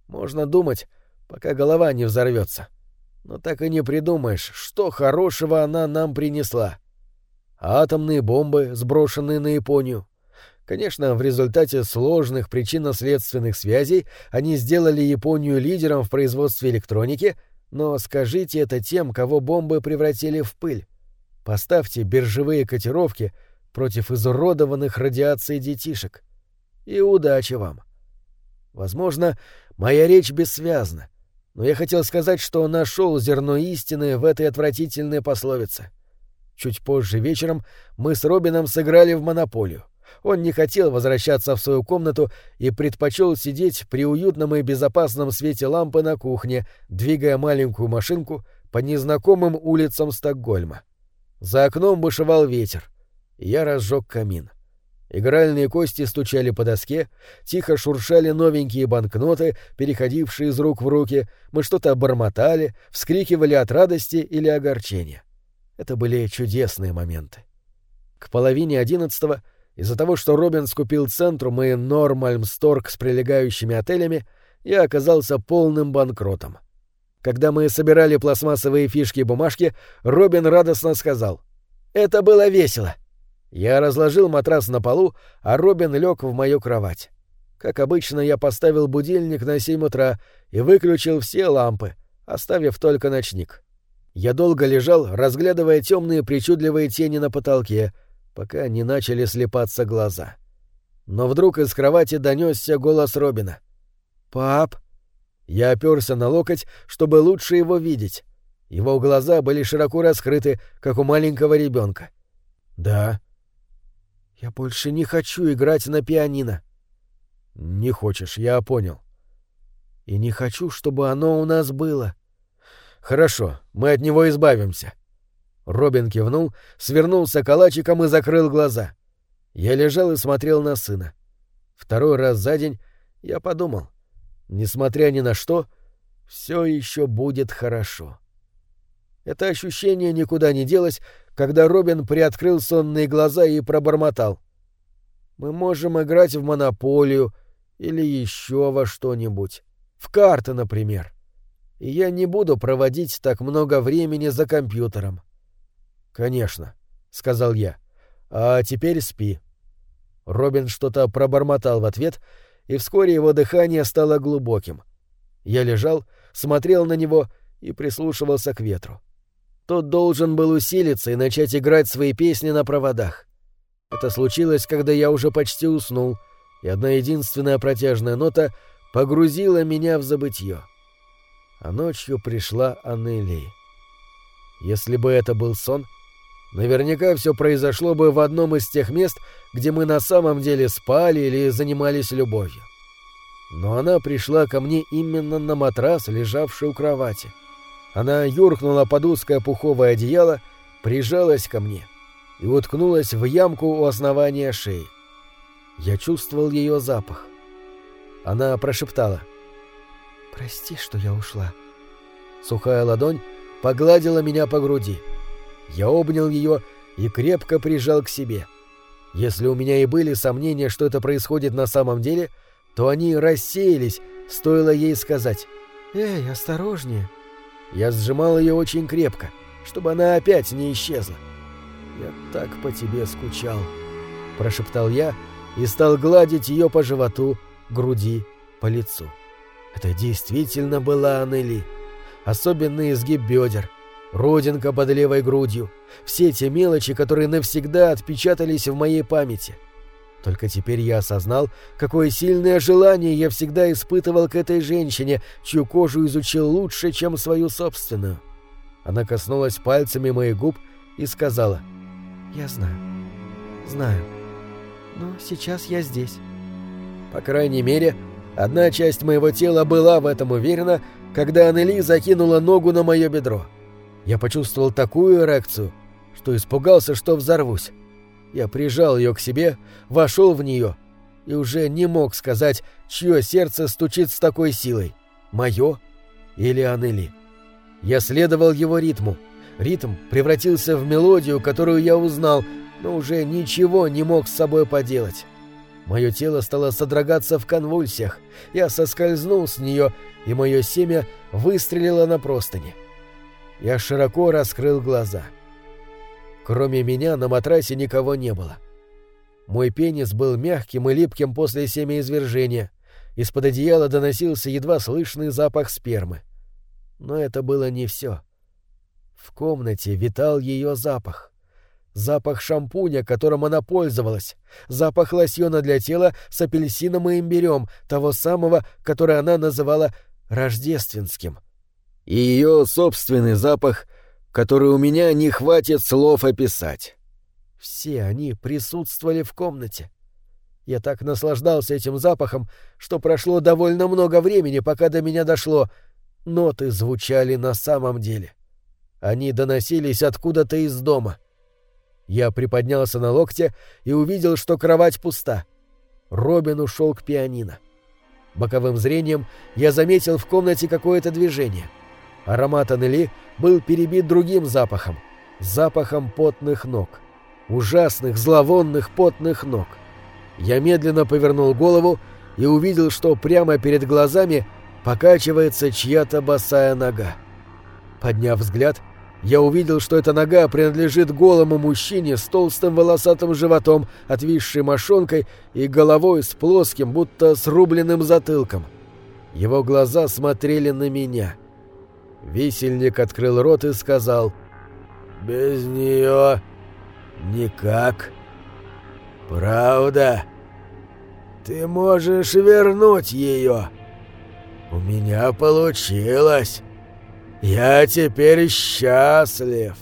Можно думать, пока голова не взорвется. Но так и не придумаешь, что хорошего она нам принесла атомные бомбы, сброшенные на Японию. Конечно, в результате сложных причинно-следственных связей они сделали Японию лидером в производстве электроники, но скажите это тем, кого бомбы превратили в пыль. Поставьте биржевые котировки против изуродованных радиацией детишек. И удачи вам. Возможно, моя речь бессвязна, но я хотел сказать, что нашел зерно истины в этой отвратительной пословице — Чуть позже вечером мы с Робином сыграли в монополию. Он не хотел возвращаться в свою комнату и предпочел сидеть при уютном и безопасном свете лампы на кухне, двигая маленькую машинку по незнакомым улицам Стокгольма. За окном бушевал ветер. Я разжег камин. Игральные кости стучали по доске, тихо шуршали новенькие банкноты, переходившие из рук в руки, мы что-то бормотали, вскрикивали от радости или огорчения. Это были чудесные моменты. К половине одиннадцатого, из-за того, что Робин скупил Центрум и Нормальмсторг с прилегающими отелями, я оказался полным банкротом. Когда мы собирали пластмассовые фишки и бумажки, Робин радостно сказал «Это было весело». Я разложил матрас на полу, а Робин лег в мою кровать. Как обычно, я поставил будильник на семь утра и выключил все лампы, оставив только ночник. Я долго лежал, разглядывая темные причудливые тени на потолке, пока не начали слепаться глаза. Но вдруг из кровати донесся голос Робина. «Пап!» Я оперся на локоть, чтобы лучше его видеть. Его глаза были широко раскрыты, как у маленького ребенка. «Да». «Я больше не хочу играть на пианино». «Не хочешь, я понял». «И не хочу, чтобы оно у нас было». «Хорошо, мы от него избавимся». Робин кивнул, свернулся калачиком и закрыл глаза. Я лежал и смотрел на сына. Второй раз за день я подумал, несмотря ни на что, все еще будет хорошо. Это ощущение никуда не делось, когда Робин приоткрыл сонные глаза и пробормотал. «Мы можем играть в монополию или еще во что-нибудь. В карты, например и я не буду проводить так много времени за компьютером. Конечно, сказал я. А теперь спи. Робин что-то пробормотал в ответ, и вскоре его дыхание стало глубоким. Я лежал, смотрел на него и прислушивался к ветру. Тот должен был усилиться и начать играть свои песни на проводах. Это случилось, когда я уже почти уснул, и одна единственная протяжная нота погрузила меня в забытье. А ночью пришла Аннели. Если бы это был сон, наверняка все произошло бы в одном из тех мест, где мы на самом деле спали или занимались любовью. Но она пришла ко мне именно на матрас, лежавший у кровати. Она юркнула под узкое пуховое одеяло, прижалась ко мне и уткнулась в ямку у основания шеи. Я чувствовал ее запах. Она прошептала. «Прости, что я ушла». Сухая ладонь погладила меня по груди. Я обнял ее и крепко прижал к себе. Если у меня и были сомнения, что это происходит на самом деле, то они рассеялись, стоило ей сказать «Эй, осторожнее». Я сжимал ее очень крепко, чтобы она опять не исчезла. «Я так по тебе скучал», — прошептал я и стал гладить ее по животу, груди, по лицу. Это действительно была Аннели. Особенный изгиб бедер, родинка под левой грудью, все те мелочи, которые навсегда отпечатались в моей памяти. Только теперь я осознал, какое сильное желание я всегда испытывал к этой женщине, чью кожу изучил лучше, чем свою собственную. Она коснулась пальцами моих губ и сказала «Я знаю, знаю, но сейчас я здесь». По крайней мере, одна часть моего тела была в этом уверена, когда Аннели закинула ногу на мое бедро. Я почувствовал такую эрекцию, что испугался, что взорвусь. Я прижал ее к себе, вошел в нее и уже не мог сказать, чье сердце стучит с такой силой — мое или Анели. Я следовал его ритму. Ритм превратился в мелодию, которую я узнал, но уже ничего не мог с собой поделать. Мое тело стало содрогаться в конвульсиях. Я соскользнул с нее, и мое семя выстрелило на простыни. Я широко раскрыл глаза — Кроме меня на матрасе никого не было. Мой пенис был мягким и липким после семяизвержения. Из-под одеяла доносился едва слышный запах спермы. Но это было не все. В комнате витал ее запах. Запах шампуня, которым она пользовалась. Запах лосьона для тела с апельсином и имбирем, того самого, который она называла рождественским. И ее собственный запах — который у меня не хватит слов описать. Все они присутствовали в комнате. Я так наслаждался этим запахом, что прошло довольно много времени, пока до меня дошло. Ноты звучали на самом деле. Они доносились откуда-то из дома. Я приподнялся на локте и увидел, что кровать пуста. Робин ушел к пианино. Боковым зрением я заметил в комнате какое-то движение — Аромат Анели был перебит другим запахом. Запахом потных ног. Ужасных, зловонных потных ног. Я медленно повернул голову и увидел, что прямо перед глазами покачивается чья-то босая нога. Подняв взгляд, я увидел, что эта нога принадлежит голому мужчине с толстым волосатым животом, отвисшей мошонкой и головой с плоским, будто срубленным затылком. Его глаза смотрели на меня — Висельник открыл рот и сказал «Без нее никак. Правда? Ты можешь вернуть ее. У меня получилось. Я теперь счастлив».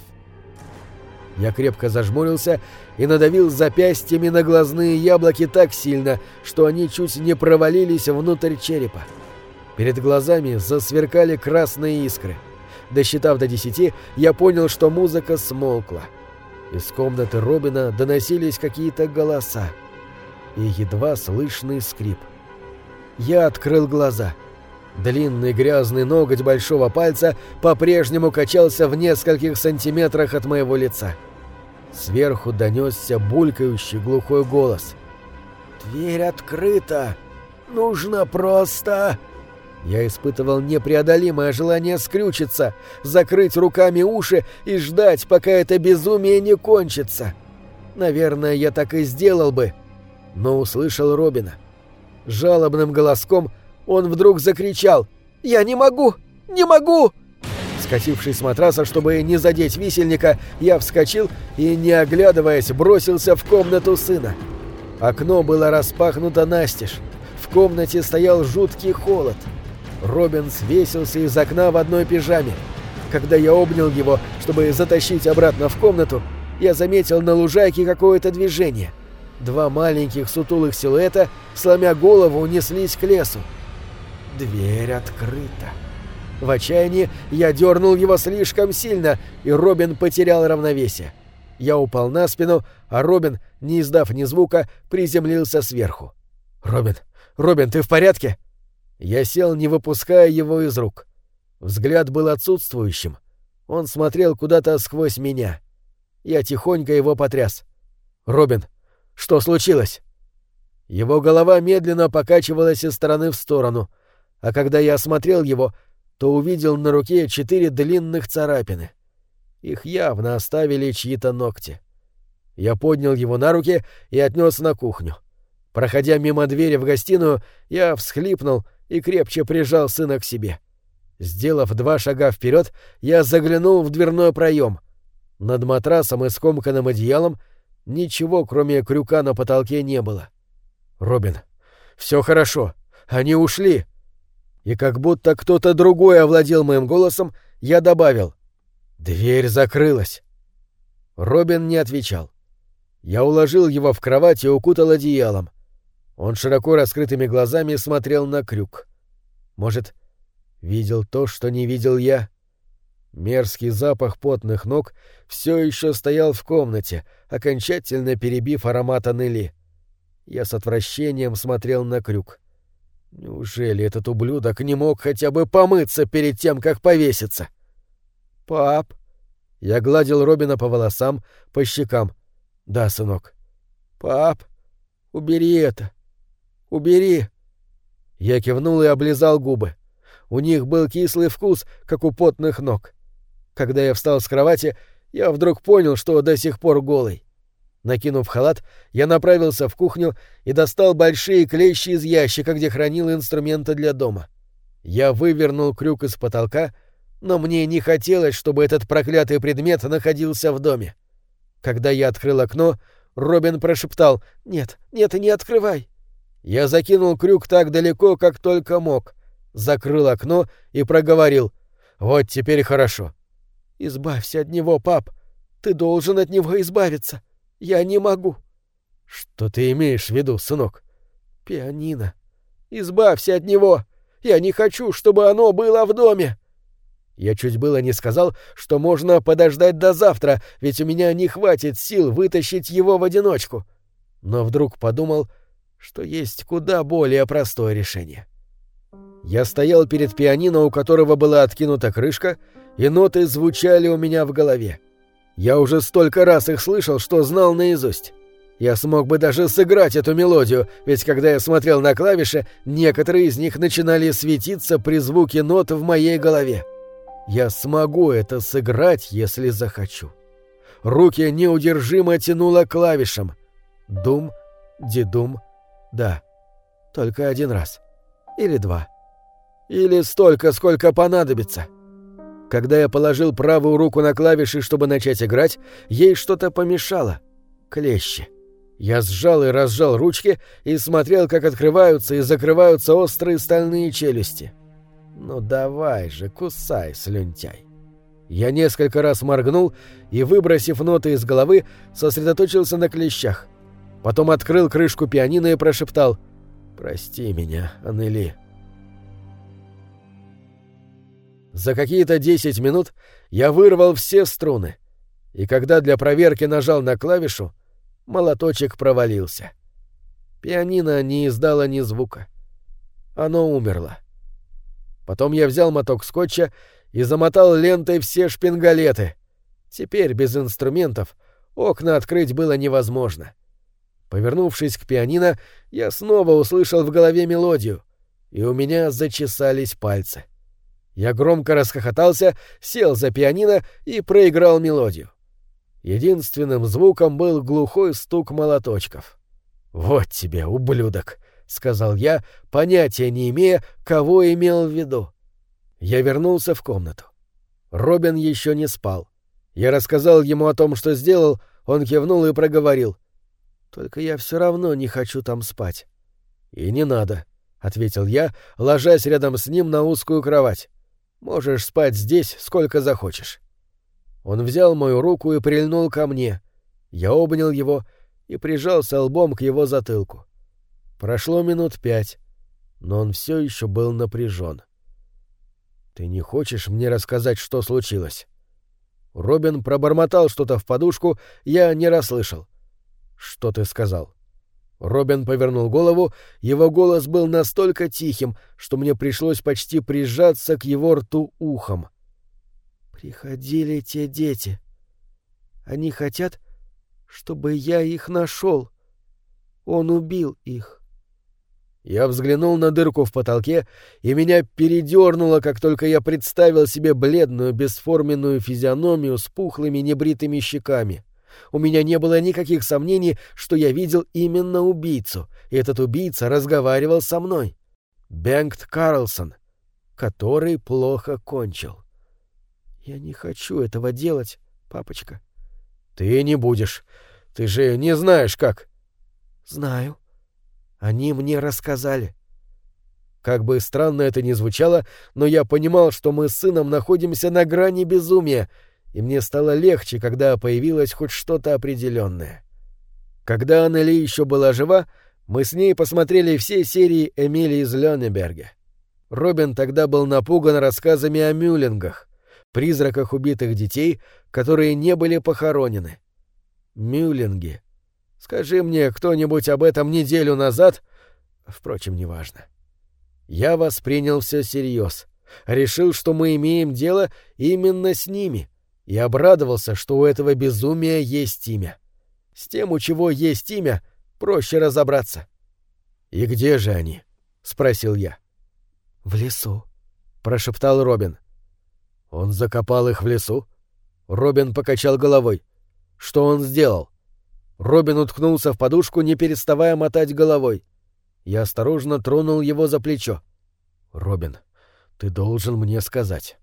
Я крепко зажмурился и надавил запястьями на глазные яблоки так сильно, что они чуть не провалились внутрь черепа. Перед глазами засверкали красные искры. Досчитав до десяти, я понял, что музыка смолкла. Из комнаты Робина доносились какие-то голоса и едва слышный скрип. Я открыл глаза. Длинный грязный ноготь большого пальца по-прежнему качался в нескольких сантиметрах от моего лица. Сверху донесся булькающий глухой голос. «Дверь открыта! Нужно просто...» Я испытывал непреодолимое желание скрючиться, закрыть руками уши и ждать, пока это безумие не кончится. Наверное, я так и сделал бы, но услышал Робина. Жалобным голоском он вдруг закричал «Я не могу! Не могу!» Скатившись с матраса, чтобы не задеть висельника, я вскочил и, не оглядываясь, бросился в комнату сына. Окно было распахнуто настежь. В комнате стоял жуткий холод. Робин свесился из окна в одной пижаме. Когда я обнял его, чтобы затащить обратно в комнату, я заметил на лужайке какое-то движение. Два маленьких сутулых силуэта, сломя голову, унеслись к лесу. Дверь открыта. В отчаянии я дернул его слишком сильно, и Робин потерял равновесие. Я упал на спину, а Робин, не издав ни звука, приземлился сверху. «Робин! Робин, ты в порядке?» Я сел, не выпуская его из рук. Взгляд был отсутствующим. Он смотрел куда-то сквозь меня. Я тихонько его потряс. «Робин, что случилось?» Его голова медленно покачивалась из стороны в сторону, а когда я осмотрел его, то увидел на руке четыре длинных царапины. Их явно оставили чьи-то ногти. Я поднял его на руки и отнес на кухню. Проходя мимо двери в гостиную, я всхлипнул и крепче прижал сына к себе. — Сделав два шага вперед, я заглянул в дверной проем. Над матрасом и скомканным одеялом ничего, кроме крюка на потолке, не было. «Робин, все хорошо. Они ушли!» И как будто кто-то другой овладел моим голосом, я добавил. «Дверь закрылась». Робин не отвечал. Я уложил его в кровать и укутал одеялом. Он широко раскрытыми глазами смотрел на крюк. Может, видел то, что не видел я. Мерзкий запах потных ног все еще стоял в комнате, окончательно перебив аромат анели. Я с отвращением смотрел на крюк. Неужели этот ублюдок не мог хотя бы помыться перед тем, как повеситься? «Пап!» Я гладил Робина по волосам, по щекам. «Да, сынок». «Пап, убери это! Убери!» Я кивнул и облизал губы. У них был кислый вкус, как у потных ног. Когда я встал с кровати, я вдруг понял, что до сих пор голый. Накинув халат, я направился в кухню и достал большие клещи из ящика, где хранил инструменты для дома. Я вывернул крюк из потолка, но мне не хотелось, чтобы этот проклятый предмет находился в доме. Когда я открыл окно, Робин прошептал «Нет, нет, не открывай». Я закинул крюк так далеко, как только мог, закрыл окно и проговорил. «Вот теперь хорошо». «Избавься от него, пап. Ты должен от него избавиться. Я не могу». «Что ты имеешь в виду, сынок?» «Пианино. Избавься от него. Я не хочу, чтобы оно было в доме». Я чуть было не сказал, что можно подождать до завтра, ведь у меня не хватит сил вытащить его в одиночку. Но вдруг подумал, что есть куда более простое решение. Я стоял перед пианино, у которого была откинута крышка, и ноты звучали у меня в голове. Я уже столько раз их слышал, что знал наизусть. Я смог бы даже сыграть эту мелодию, ведь когда я смотрел на клавиши, некоторые из них начинали светиться при звуке нот в моей голове. Я смогу это сыграть, если захочу. Руки неудержимо тянуло клавишам. Дум, дедум, да. Только один раз. Или два. Или столько, сколько понадобится. Когда я положил правую руку на клавиши, чтобы начать играть, ей что-то помешало. Клещи. Я сжал и разжал ручки и смотрел, как открываются и закрываются острые стальные челюсти. «Ну давай же, кусай, слюнтяй!» Я несколько раз моргнул и, выбросив ноты из головы, сосредоточился на клещах. Потом открыл крышку пианино и прошептал «Прости меня, Аннели». За какие-то десять минут я вырвал все струны, и когда для проверки нажал на клавишу, молоточек провалился. Пианино не издало ни звука. Оно умерло. Потом я взял моток скотча и замотал лентой все шпингалеты. Теперь без инструментов окна открыть было невозможно. Повернувшись к пианино, я снова услышал в голове мелодию, и у меня зачесались пальцы. Я громко расхохотался, сел за пианино и проиграл мелодию. Единственным звуком был глухой стук молоточков. «Вот тебе, ублюдок!» — сказал я, понятия не имея, кого имел в виду. Я вернулся в комнату. Робин еще не спал. Я рассказал ему о том, что сделал, он кивнул и проговорил. «Только я все равно не хочу там спать». «И не надо», — ответил я, ложась рядом с ним на узкую кровать. «Можешь спать здесь сколько захочешь». Он взял мою руку и прильнул ко мне. Я обнял его и прижался лбом к его затылку. Прошло минут пять, но он все еще был напряжен. «Ты не хочешь мне рассказать, что случилось?» Робин пробормотал что-то в подушку, я не расслышал. «Что ты сказал?» Робин повернул голову, его голос был настолько тихим, что мне пришлось почти прижаться к его рту ухом. «Приходили те дети. Они хотят, чтобы я их нашел. Он убил их. Я взглянул на дырку в потолке, и меня передернуло, как только я представил себе бледную, бесформенную физиономию с пухлыми небритыми щеками. У меня не было никаких сомнений, что я видел именно убийцу, и этот убийца разговаривал со мной. Бенгт Карлсон, который плохо кончил. «Я не хочу этого делать, папочка». «Ты не будешь. Ты же не знаешь, как». «Знаю. Они мне рассказали. Как бы странно это ни звучало, но я понимал, что мы с сыном находимся на грани безумия, и мне стало легче, когда появилось хоть что-то определенное. Когда Аннели еще была жива, мы с ней посмотрели все серии Эмили из Лёнеберга. Робин тогда был напуган рассказами о мюллингах, призраках убитых детей, которые не были похоронены. Мюллинги Скажи мне кто-нибудь об этом неделю назад. Впрочем, неважно. Я воспринял все всерьез. Решил, что мы имеем дело именно с ними. И обрадовался, что у этого безумия есть имя. С тем, у чего есть имя, проще разобраться. «И где же они?» — спросил я. «В лесу», — прошептал Робин. «Он закопал их в лесу?» Робин покачал головой. «Что он сделал?» Робин уткнулся в подушку, не переставая мотать головой. Я осторожно тронул его за плечо. «Робин, ты должен мне сказать.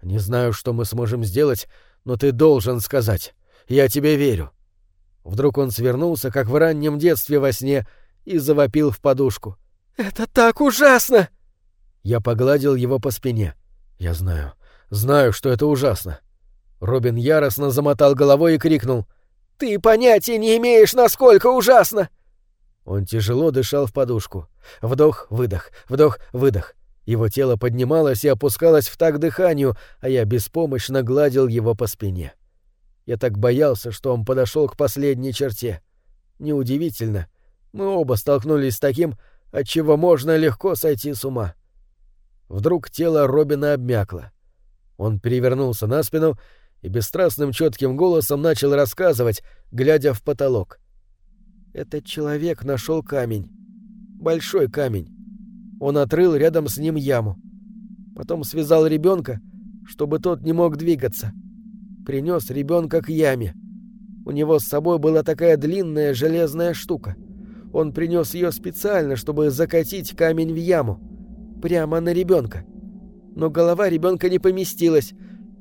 Не знаю, что мы сможем сделать, но ты должен сказать. Я тебе верю». Вдруг он свернулся, как в раннем детстве во сне, и завопил в подушку. «Это так ужасно!» Я погладил его по спине. «Я знаю, знаю, что это ужасно». Робин яростно замотал головой и крикнул — ты понятия не имеешь, насколько ужасно!» Он тяжело дышал в подушку. Вдох-выдох, вдох-выдох. Его тело поднималось и опускалось в так дыханию, а я беспомощно гладил его по спине. Я так боялся, что он подошел к последней черте. Неудивительно. Мы оба столкнулись с таким, от чего можно легко сойти с ума. Вдруг тело Робина обмякло. Он перевернулся на спину и бесстрастным четким голосом начал рассказывать, глядя в потолок. Этот человек нашел камень. Большой камень. Он отрыл рядом с ним яму. Потом связал ребенка, чтобы тот не мог двигаться. Принес ребенка к яме. У него с собой была такая длинная железная штука. Он принес ее специально, чтобы закатить камень в яму. Прямо на ребенка. Но голова ребенка не поместилась,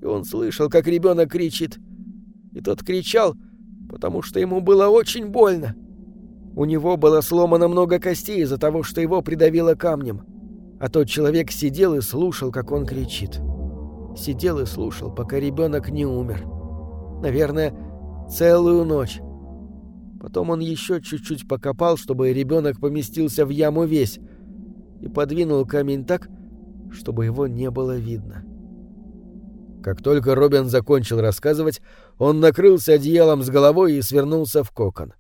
и он слышал, как ребенок кричит. И тот кричал, потому что ему было очень больно. У него было сломано много костей из-за того, что его придавило камнем. А тот человек сидел и слушал, как он кричит. Сидел и слушал, пока ребенок не умер. Наверное, целую ночь. Потом он еще чуть-чуть покопал, чтобы ребенок поместился в яму весь, и подвинул камень так, чтобы его не было видно. Как только Робин закончил рассказывать, он накрылся одеялом с головой и свернулся в кокон.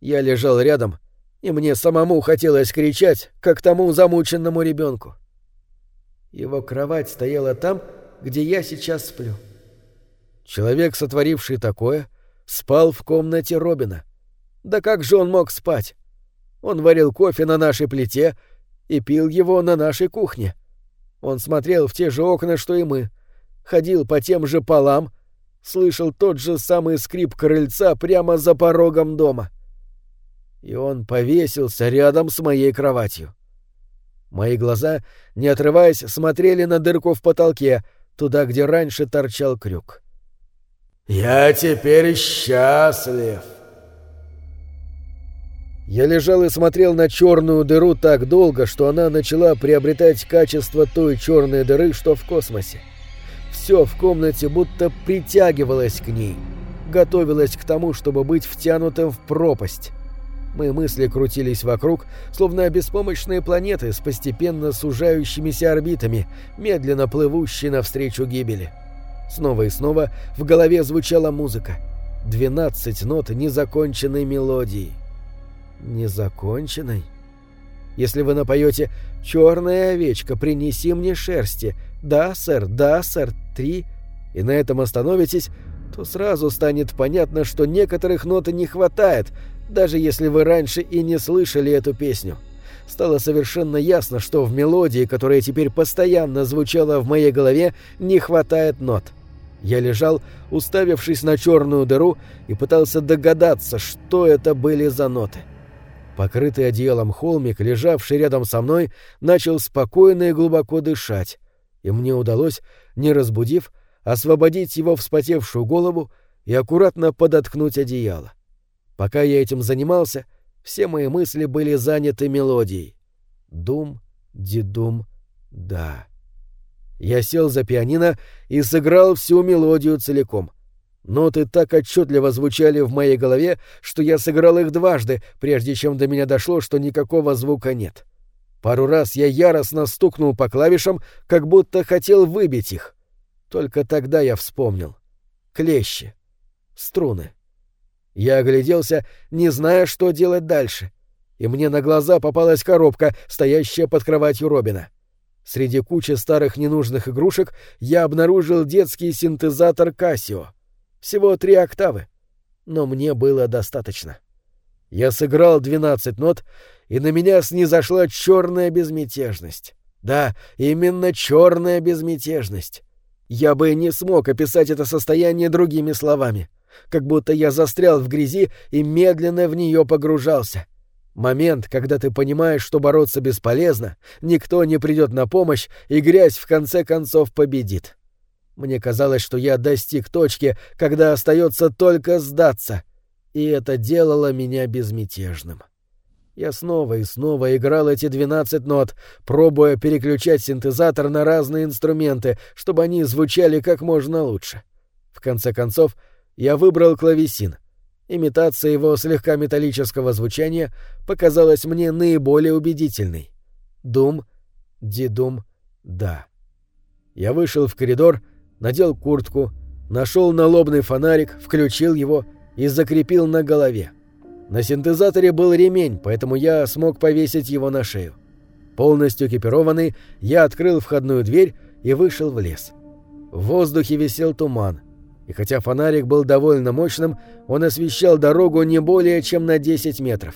Я лежал рядом, и мне самому хотелось кричать, как тому замученному ребенку. Его кровать стояла там, где я сейчас сплю. Человек, сотворивший такое, спал в комнате Робина. Да как же он мог спать? Он варил кофе на нашей плите и пил его на нашей кухне. Он смотрел в те же окна, что и мы — ходил по тем же полам, слышал тот же самый скрип крыльца прямо за порогом дома. И он повесился рядом с моей кроватью. Мои глаза, не отрываясь, смотрели на дырку в потолке, туда, где раньше торчал крюк. «Я теперь счастлив!» Я лежал и смотрел на черную дыру так долго, что она начала приобретать качество той черной дыры, что в космосе. Все в комнате будто притягивалось к ней, готовилось к тому, чтобы быть втянутым в пропасть. Мои мысли крутились вокруг, словно беспомощные планеты с постепенно сужающимися орбитами, медленно плывущие навстречу гибели. Снова и снова в голове звучала музыка. Двенадцать нот незаконченной мелодии незаконченной. Если вы напоете «Черная овечка, принеси мне шерсти», «Да, сэр, да, сэр, три», и на этом остановитесь, то сразу станет понятно, что некоторых нот не хватает, даже если вы раньше и не слышали эту песню. Стало совершенно ясно, что в мелодии, которая теперь постоянно звучала в моей голове, не хватает нот. Я лежал, уставившись на черную дыру, и пытался догадаться, что это были за ноты. — Покрытый одеялом холмик, лежавший рядом со мной, начал спокойно и глубоко дышать, и мне удалось, не разбудив, освободить его вспотевшую голову и аккуратно подоткнуть одеяло. Пока я этим занимался, все мои мысли были заняты мелодией. Дум, дидум, да. Я сел за пианино и сыграл всю мелодию целиком — Ноты так отчетливо звучали в моей голове, что я сыграл их дважды, прежде чем до меня дошло, что никакого звука нет. Пару раз я яростно стукнул по клавишам, как будто хотел выбить их. Только тогда я вспомнил. Клещи. Струны. Я огляделся, не зная, что делать дальше. И мне на глаза попалась коробка, стоящая под кроватью Робина. Среди кучи старых ненужных игрушек я обнаружил детский синтезатор Casio. Всего три октавы. Но мне было достаточно. Я сыграл двенадцать нот, и на меня снизошла черная безмятежность. Да, именно черная безмятежность. Я бы не смог описать это состояние другими словами. Как будто я застрял в грязи и медленно в нее погружался. Момент, когда ты понимаешь, что бороться бесполезно, никто не придет на помощь, и грязь в конце концов победит. Мне казалось, что я достиг точки, когда остается только сдаться, и это делало меня безмятежным. Я снова и снова играл эти двенадцать нот, пробуя переключать синтезатор на разные инструменты, чтобы они звучали как можно лучше. В конце концов, я выбрал клавесин. Имитация его слегка металлического звучания показалась мне наиболее убедительной. Дум, дидум, да. Я вышел в коридор — надел куртку, нашел налобный фонарик, включил его и закрепил на голове. На синтезаторе был ремень, поэтому я смог повесить его на шею. Полностью экипированный, я открыл входную дверь и вышел в лес. В воздухе висел туман, и хотя фонарик был довольно мощным, он освещал дорогу не более чем на 10 метров.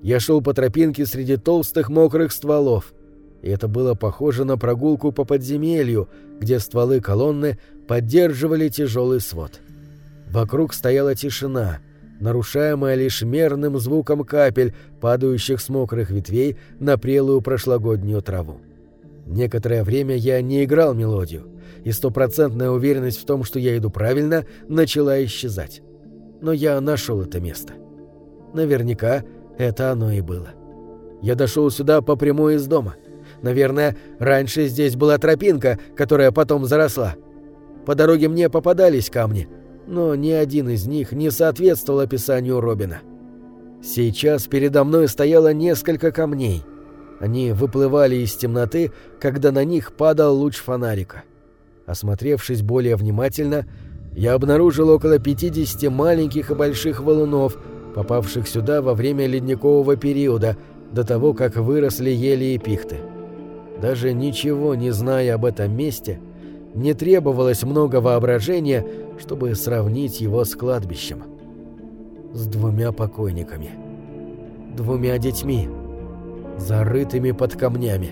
Я шел по тропинке среди толстых мокрых стволов — и это было похоже на прогулку по подземелью, где стволы колонны поддерживали тяжелый свод. Вокруг стояла тишина, нарушаемая лишь мерным звуком капель, падающих с мокрых ветвей на прелую прошлогоднюю траву. Некоторое время я не играл мелодию, и стопроцентная уверенность в том, что я иду правильно, начала исчезать. Но я нашел это место. Наверняка это оно и было. Я дошел сюда по прямой из дома — Наверное, раньше здесь была тропинка, которая потом заросла. По дороге мне попадались камни, но ни один из них не соответствовал описанию Робина. Сейчас передо мной стояло несколько камней. Они выплывали из темноты, когда на них падал луч фонарика. Осмотревшись более внимательно, я обнаружил около 50 маленьких и больших валунов, попавших сюда во время ледникового периода, до того, как выросли ели и пихты. Даже ничего не зная об этом месте, не требовалось много воображения, чтобы сравнить его с кладбищем. С двумя покойниками. Двумя детьми, зарытыми под камнями.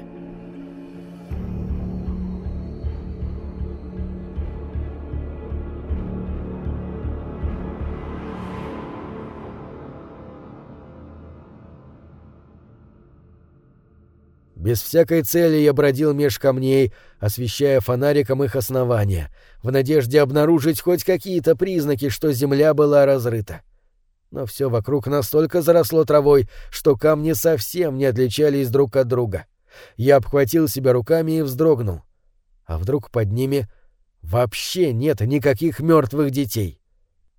Без всякой цели я бродил меж камней, освещая фонариком их основания, в надежде обнаружить хоть какие-то признаки, что земля была разрыта. Но все вокруг настолько заросло травой, что камни совсем не отличались друг от друга. Я обхватил себя руками и вздрогнул. А вдруг под ними вообще нет никаких мертвых детей?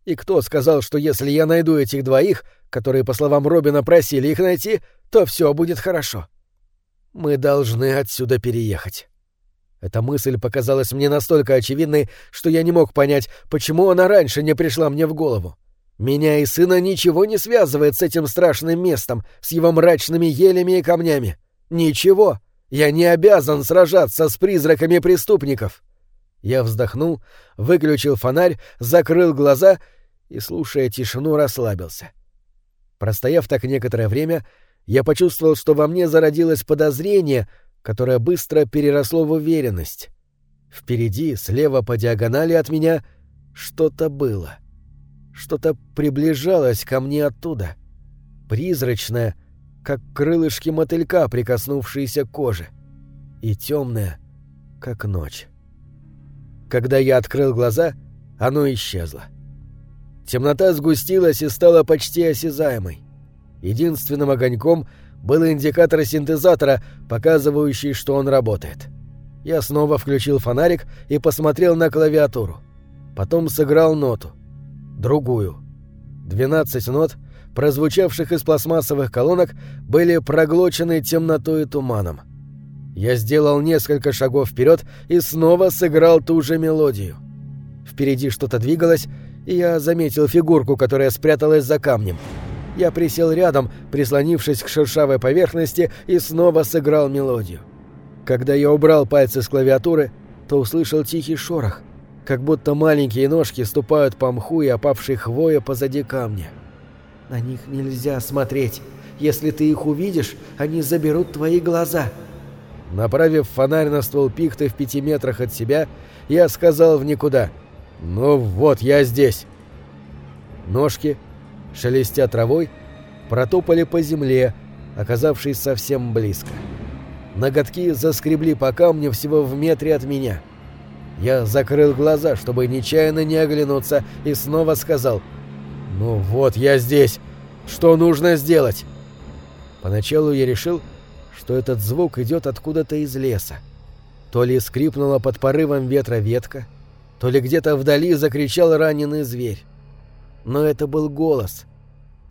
И кто сказал, что если я найду этих двоих, которые, по словам Робина, просили их найти, то все будет хорошо? Мы должны отсюда переехать. Эта мысль показалась мне настолько очевидной, что я не мог понять, почему она раньше не пришла мне в голову. Меня и сына ничего не связывает с этим страшным местом, с его мрачными елями и камнями. Ничего. Я не обязан сражаться с призраками преступников. Я вздохнул, выключил фонарь, закрыл глаза и, слушая тишину, расслабился. Простояв так некоторое время, я почувствовал, что во мне зародилось подозрение, которое быстро переросло в уверенность. Впереди, слева по диагонали от меня, что-то было. — что-то приближалось ко мне оттуда. Призрачное, как крылышки мотылька, прикоснувшиеся к коже. И темное, как ночь. Когда я открыл глаза, оно исчезло. Темнота сгустилась и стала почти осязаемой. Единственным огоньком был индикатор синтезатора, показывающий, что он работает. Я снова включил фонарик и посмотрел на клавиатуру. Потом сыграл ноту другую. Двенадцать нот, прозвучавших из пластмассовых колонок, были проглочены темнотой и туманом. Я сделал несколько шагов вперед и снова сыграл ту же мелодию. Впереди что-то двигалось, и я заметил фигурку, которая спряталась за камнем. Я присел рядом, прислонившись к шершавой поверхности, и снова сыграл мелодию. Когда я убрал пальцы с клавиатуры, то услышал тихий шорох, как будто маленькие ножки ступают по мху и опавшей хвоя позади камня. На них нельзя смотреть. Если ты их увидишь, они заберут твои глаза. Направив фонарь на ствол пихты в пяти метрах от себя, я сказал в никуда. «Ну вот, я здесь». Ножки, шелестя травой, протопали по земле, оказавшись совсем близко. Ноготки заскребли по камню всего в метре от меня. Я закрыл глаза, чтобы нечаянно не оглянуться, и снова сказал «Ну вот, я здесь. Что нужно сделать?» Поначалу я решил, что этот звук идет откуда-то из леса. То ли скрипнула под порывом ветра ветка, то ли где-то вдали закричал раненый зверь. Но это был голос.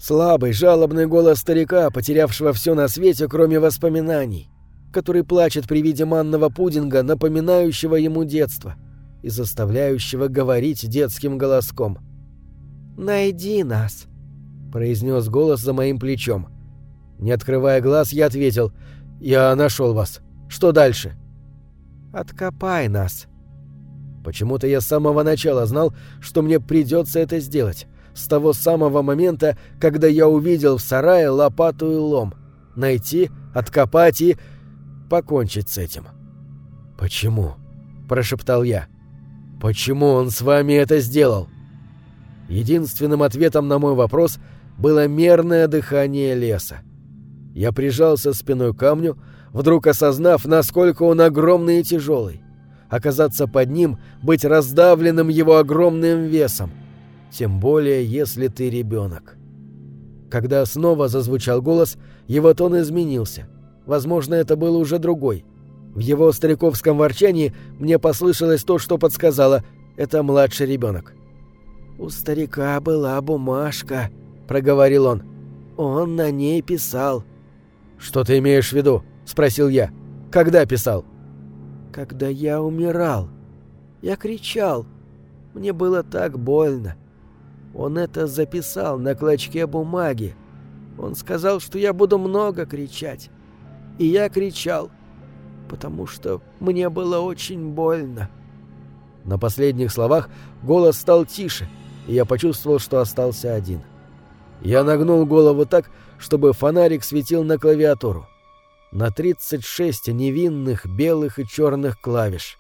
Слабый, жалобный голос старика, потерявшего все на свете, кроме воспоминаний который плачет при виде манного пудинга, напоминающего ему детство и заставляющего говорить детским голоском. «Найди нас», — произнес голос за моим плечом. Не открывая глаз, я ответил, «Я нашел вас. Что дальше?» «Откопай нас». Почему-то я с самого начала знал, что мне придется это сделать. С того самого момента, когда я увидел в сарае лопату и лом. Найти, откопать и покончить с этим. «Почему?» – прошептал я. «Почему он с вами это сделал?» Единственным ответом на мой вопрос было мерное дыхание леса. Я прижался спиной к камню, вдруг осознав, насколько он огромный и тяжелый. Оказаться под ним, быть раздавленным его огромным весом. Тем более, если ты ребенок. Когда снова зазвучал голос, его тон изменился — Возможно, это был уже другой. В его стариковском ворчании мне послышалось то, что подсказало. Это младший ребенок. «У старика была бумажка», — проговорил он. «Он на ней писал». «Что ты имеешь в виду?» — спросил я. «Когда писал?» «Когда я умирал. Я кричал. Мне было так больно. Он это записал на клочке бумаги. Он сказал, что я буду много кричать и я кричал, потому что мне было очень больно. На последних словах голос стал тише, и я почувствовал, что остался один. Я нагнул голову так, чтобы фонарик светил на клавиатуру. На 36 невинных белых и черных клавиш.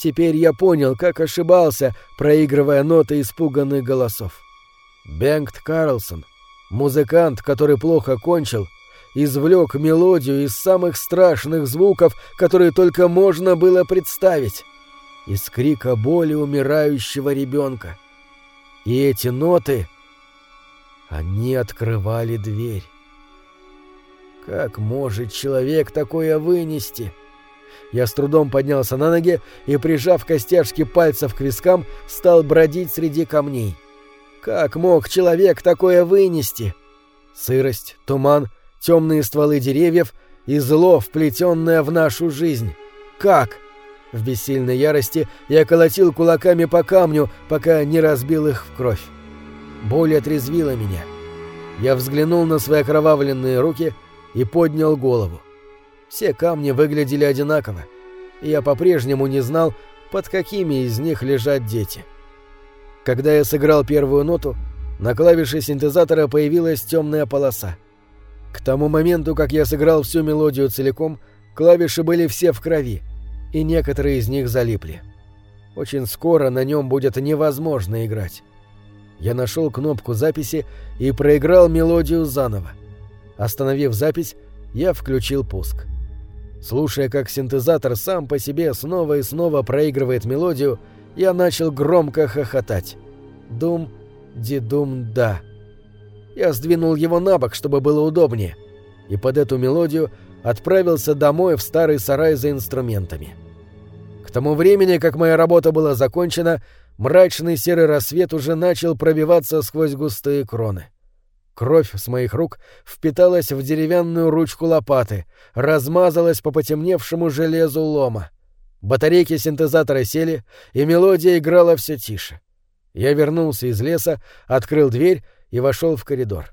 Теперь я понял, как ошибался, проигрывая ноты испуганных голосов. Бенгт Карлсон, музыкант, который плохо кончил, извлек мелодию из самых страшных звуков, которые только можно было представить. Из крика боли умирающего ребенка. И эти ноты... Они открывали дверь. Как может человек такое вынести? Я с трудом поднялся на ноги и, прижав костяшки пальцев к вискам, стал бродить среди камней. Как мог человек такое вынести? Сырость, туман, темные стволы деревьев и зло, вплетенное в нашу жизнь. Как? В бессильной ярости я колотил кулаками по камню, пока не разбил их в кровь. Боль отрезвила меня. Я взглянул на свои окровавленные руки и поднял голову. Все камни выглядели одинаково, и я по-прежнему не знал, под какими из них лежат дети. Когда я сыграл первую ноту, на клавише синтезатора появилась темная полоса. К тому моменту, как я сыграл всю мелодию целиком, клавиши были все в крови, и некоторые из них залипли. Очень скоро на нем будет невозможно играть. Я нашел кнопку записи и проиграл мелодию заново. Остановив запись, я включил пуск. Слушая, как синтезатор сам по себе снова и снова проигрывает мелодию, я начал громко хохотать. Дум, дидум, да. Я сдвинул его на бок, чтобы было удобнее, и под эту мелодию отправился домой в старый сарай за инструментами. К тому времени, как моя работа была закончена, Мрачный серый рассвет уже начал пробиваться сквозь густые кроны. Кровь с моих рук впиталась в деревянную ручку лопаты, размазалась по потемневшему железу лома. Батарейки синтезатора сели, и мелодия играла все тише. Я вернулся из леса, открыл дверь и вошел в коридор.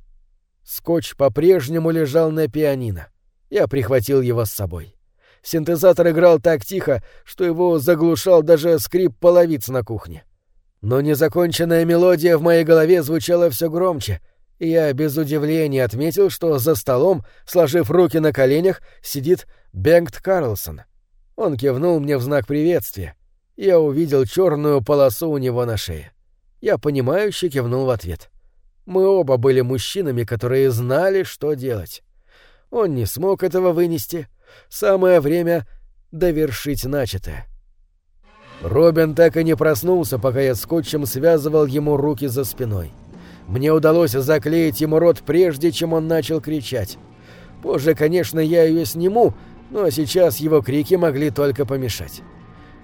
Скотч по-прежнему лежал на пианино. Я прихватил его с собой. Синтезатор играл так тихо, что его заглушал даже скрип половиц на кухне. Но незаконченная мелодия в моей голове звучала все громче, я без удивления отметил, что за столом, сложив руки на коленях, сидит Бенгт Карлсон. Он кивнул мне в знак приветствия. Я увидел черную полосу у него на шее. Я понимающе кивнул в ответ. Мы оба были мужчинами, которые знали, что делать. Он не смог этого вынести. Самое время довершить начатое. Робин так и не проснулся, пока я скотчем связывал ему руки за спиной. Мне удалось заклеить ему рот прежде, чем он начал кричать. Позже, конечно, я ее сниму, но сейчас его крики могли только помешать.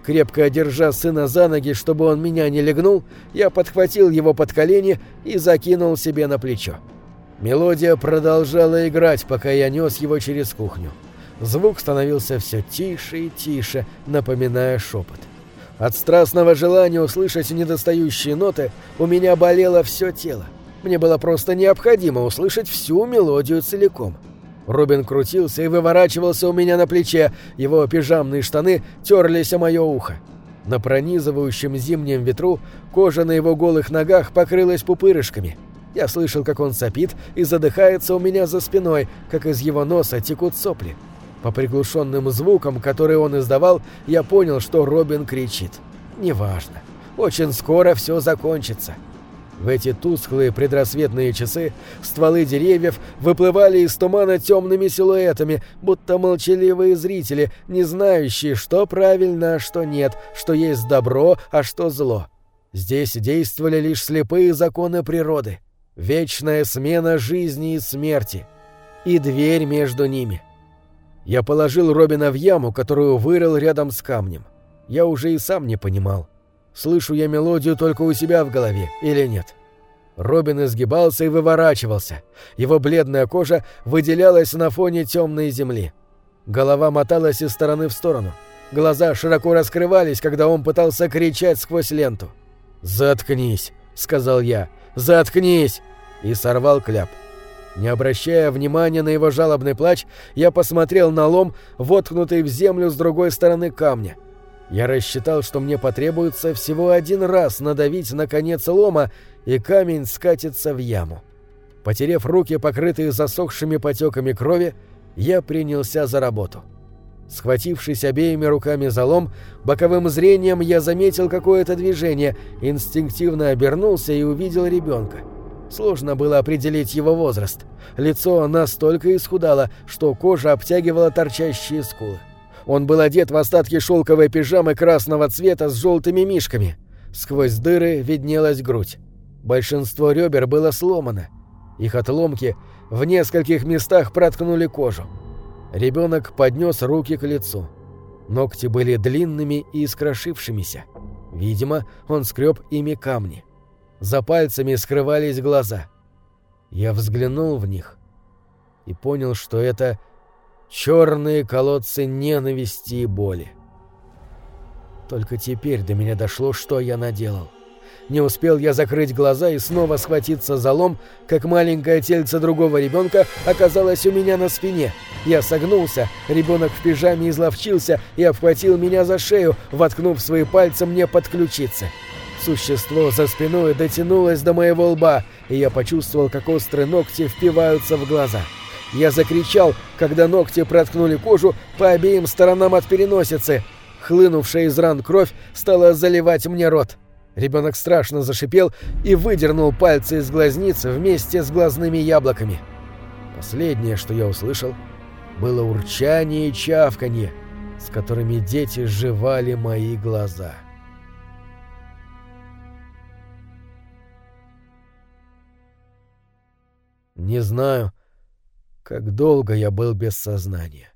Крепко держа сына за ноги, чтобы он меня не легнул, я подхватил его под колени и закинул себе на плечо. Мелодия продолжала играть, пока я нес его через кухню. Звук становился все тише и тише, напоминая шепот. От страстного желания услышать недостающие ноты у меня болело все тело. Мне было просто необходимо услышать всю мелодию целиком. Рубин крутился и выворачивался у меня на плече, его пижамные штаны терлись о мое ухо. На пронизывающем зимнем ветру кожа на его голых ногах покрылась пупырышками. Я слышал, как он сопит и задыхается у меня за спиной, как из его носа текут сопли. По приглушенным звукам, которые он издавал, я понял, что Робин кричит. «Неважно. Очень скоро все закончится». В эти тусклые предрассветные часы стволы деревьев выплывали из тумана темными силуэтами, будто молчаливые зрители, не знающие, что правильно, а что нет, что есть добро, а что зло. Здесь действовали лишь слепые законы природы, вечная смена жизни и смерти, и дверь между ними — я положил Робина в яму, которую вырыл рядом с камнем. Я уже и сам не понимал, слышу я мелодию только у себя в голове или нет. Робин изгибался и выворачивался. Его бледная кожа выделялась на фоне темной земли. Голова моталась из стороны в сторону. Глаза широко раскрывались, когда он пытался кричать сквозь ленту. «Заткнись!» — сказал я. «Заткнись!» И сорвал кляп. Не обращая внимания на его жалобный плач, я посмотрел на лом, воткнутый в землю с другой стороны камня. Я рассчитал, что мне потребуется всего один раз надавить на конец лома, и камень скатится в яму. Потерев руки, покрытые засохшими потеками крови, я принялся за работу. Схватившись обеими руками за лом, боковым зрением я заметил какое-то движение, инстинктивно обернулся и увидел ребенка. Сложно было определить его возраст. Лицо настолько исхудало, что кожа обтягивала торчащие скулы. Он был одет в остатки шелковой пижамы красного цвета с желтыми мишками. Сквозь дыры виднелась грудь. Большинство ребер было сломано. Их отломки в нескольких местах проткнули кожу. Ребенок поднес руки к лицу. Ногти были длинными и искрошившимися. Видимо, он скреб ими камни. За пальцами скрывались глаза. Я взглянул в них и понял, что это черные колодцы ненависти и боли. Только теперь до меня дошло, что я наделал. Не успел я закрыть глаза и снова схватиться за лом, как маленькое тельце другого ребенка оказалось у меня на спине. Я согнулся, ребенок в пижаме изловчился и обхватил меня за шею, воткнув свои пальцы мне под ключицы. Существо за спиной дотянулось до моего лба, и я почувствовал, как острые ногти впиваются в глаза. Я закричал, когда ногти проткнули кожу по обеим сторонам от переносицы. Хлынувшая из ран кровь стала заливать мне рот. Ребенок страшно зашипел и выдернул пальцы из глазниц вместе с глазными яблоками. Последнее, что я услышал, было урчание и чавканье, с которыми дети сживали мои глаза. Не знаю, как долго я был без сознания.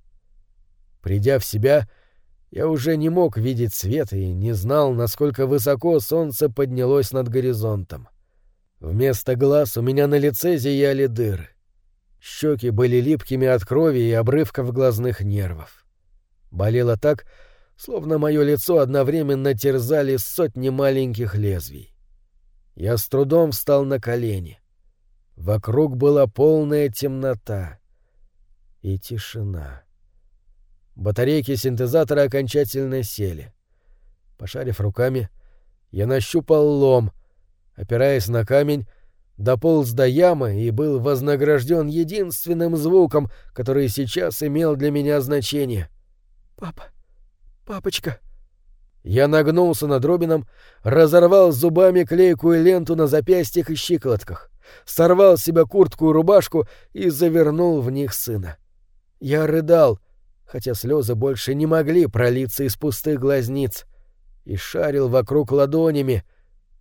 Придя в себя, я уже не мог видеть свет и не знал, насколько высоко солнце поднялось над горизонтом. Вместо глаз у меня на лице зияли дыры. Щеки были липкими от крови и обрывков глазных нервов. Болело так, словно мое лицо одновременно терзали сотни маленьких лезвий. Я с трудом встал на колени. Вокруг была полная темнота и тишина. Батарейки синтезатора окончательно сели. Пошарив руками, я нащупал лом, опираясь на камень, дополз до ямы и был вознагражден единственным звуком, который сейчас имел для меня значение. «Папа! Папочка!» Я нагнулся над Робином, разорвал зубами клейкую ленту на запястьях и щиколотках, сорвал с себя куртку и рубашку и завернул в них сына. Я рыдал — хотя слезы больше не могли пролиться из пустых глазниц, и шарил вокруг ладонями,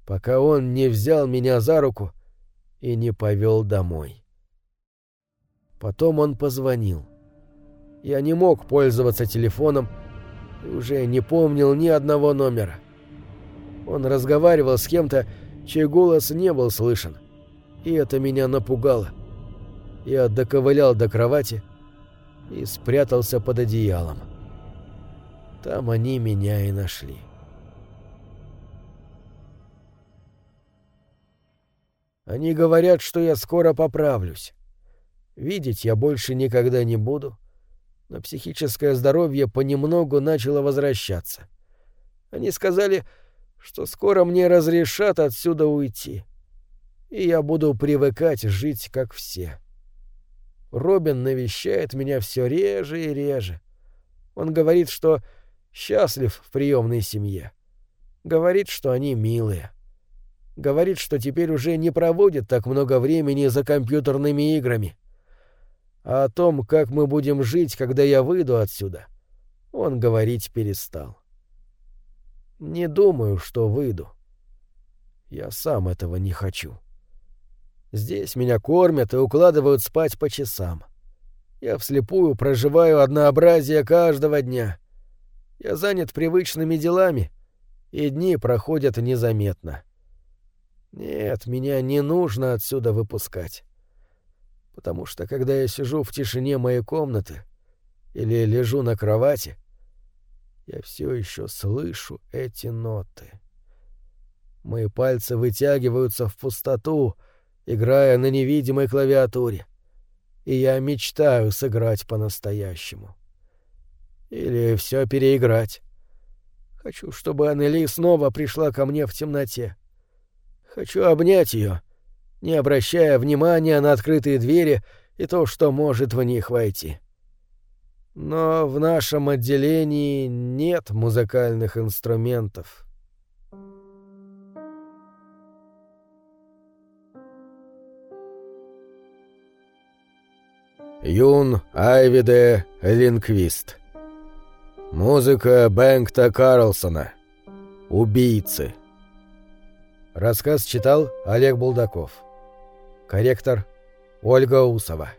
пока он не взял меня за руку и не повел домой. Потом он позвонил. Я не мог пользоваться телефоном и уже не помнил ни одного номера. Он разговаривал с кем-то, чей голос не был слышен, и это меня напугало. Я доковылял до кровати, и спрятался под одеялом. Там они меня и нашли. Они говорят, что я скоро поправлюсь. Видеть я больше никогда не буду, но психическое здоровье понемногу начало возвращаться. Они сказали, что скоро мне разрешат отсюда уйти, и я буду привыкать жить как все. — Робин навещает меня все реже и реже. Он говорит, что счастлив в приемной семье. Говорит, что они милые. Говорит, что теперь уже не проводит так много времени за компьютерными играми. А о том, как мы будем жить, когда я выйду отсюда, он говорить перестал. Не думаю, что выйду. Я сам этого не хочу. — Здесь меня кормят и укладывают спать по часам. Я вслепую проживаю однообразие каждого дня. Я занят привычными делами, и дни проходят незаметно. Нет, меня не нужно отсюда выпускать. Потому что, когда я сижу в тишине моей комнаты или лежу на кровати, я все еще слышу эти ноты. Мои пальцы вытягиваются в пустоту, играя на невидимой клавиатуре. И я мечтаю сыграть по-настоящему. Или все переиграть. Хочу, чтобы Аннели снова пришла ко мне в темноте. Хочу обнять ее, не обращая внимания на открытые двери и то, что может в них войти. Но в нашем отделении нет музыкальных инструментов — Юн Айвиде Линквист. Музыка Бэнкта Карлсона. Убийцы. Рассказ читал Олег Булдаков. Корректор Ольга Усова.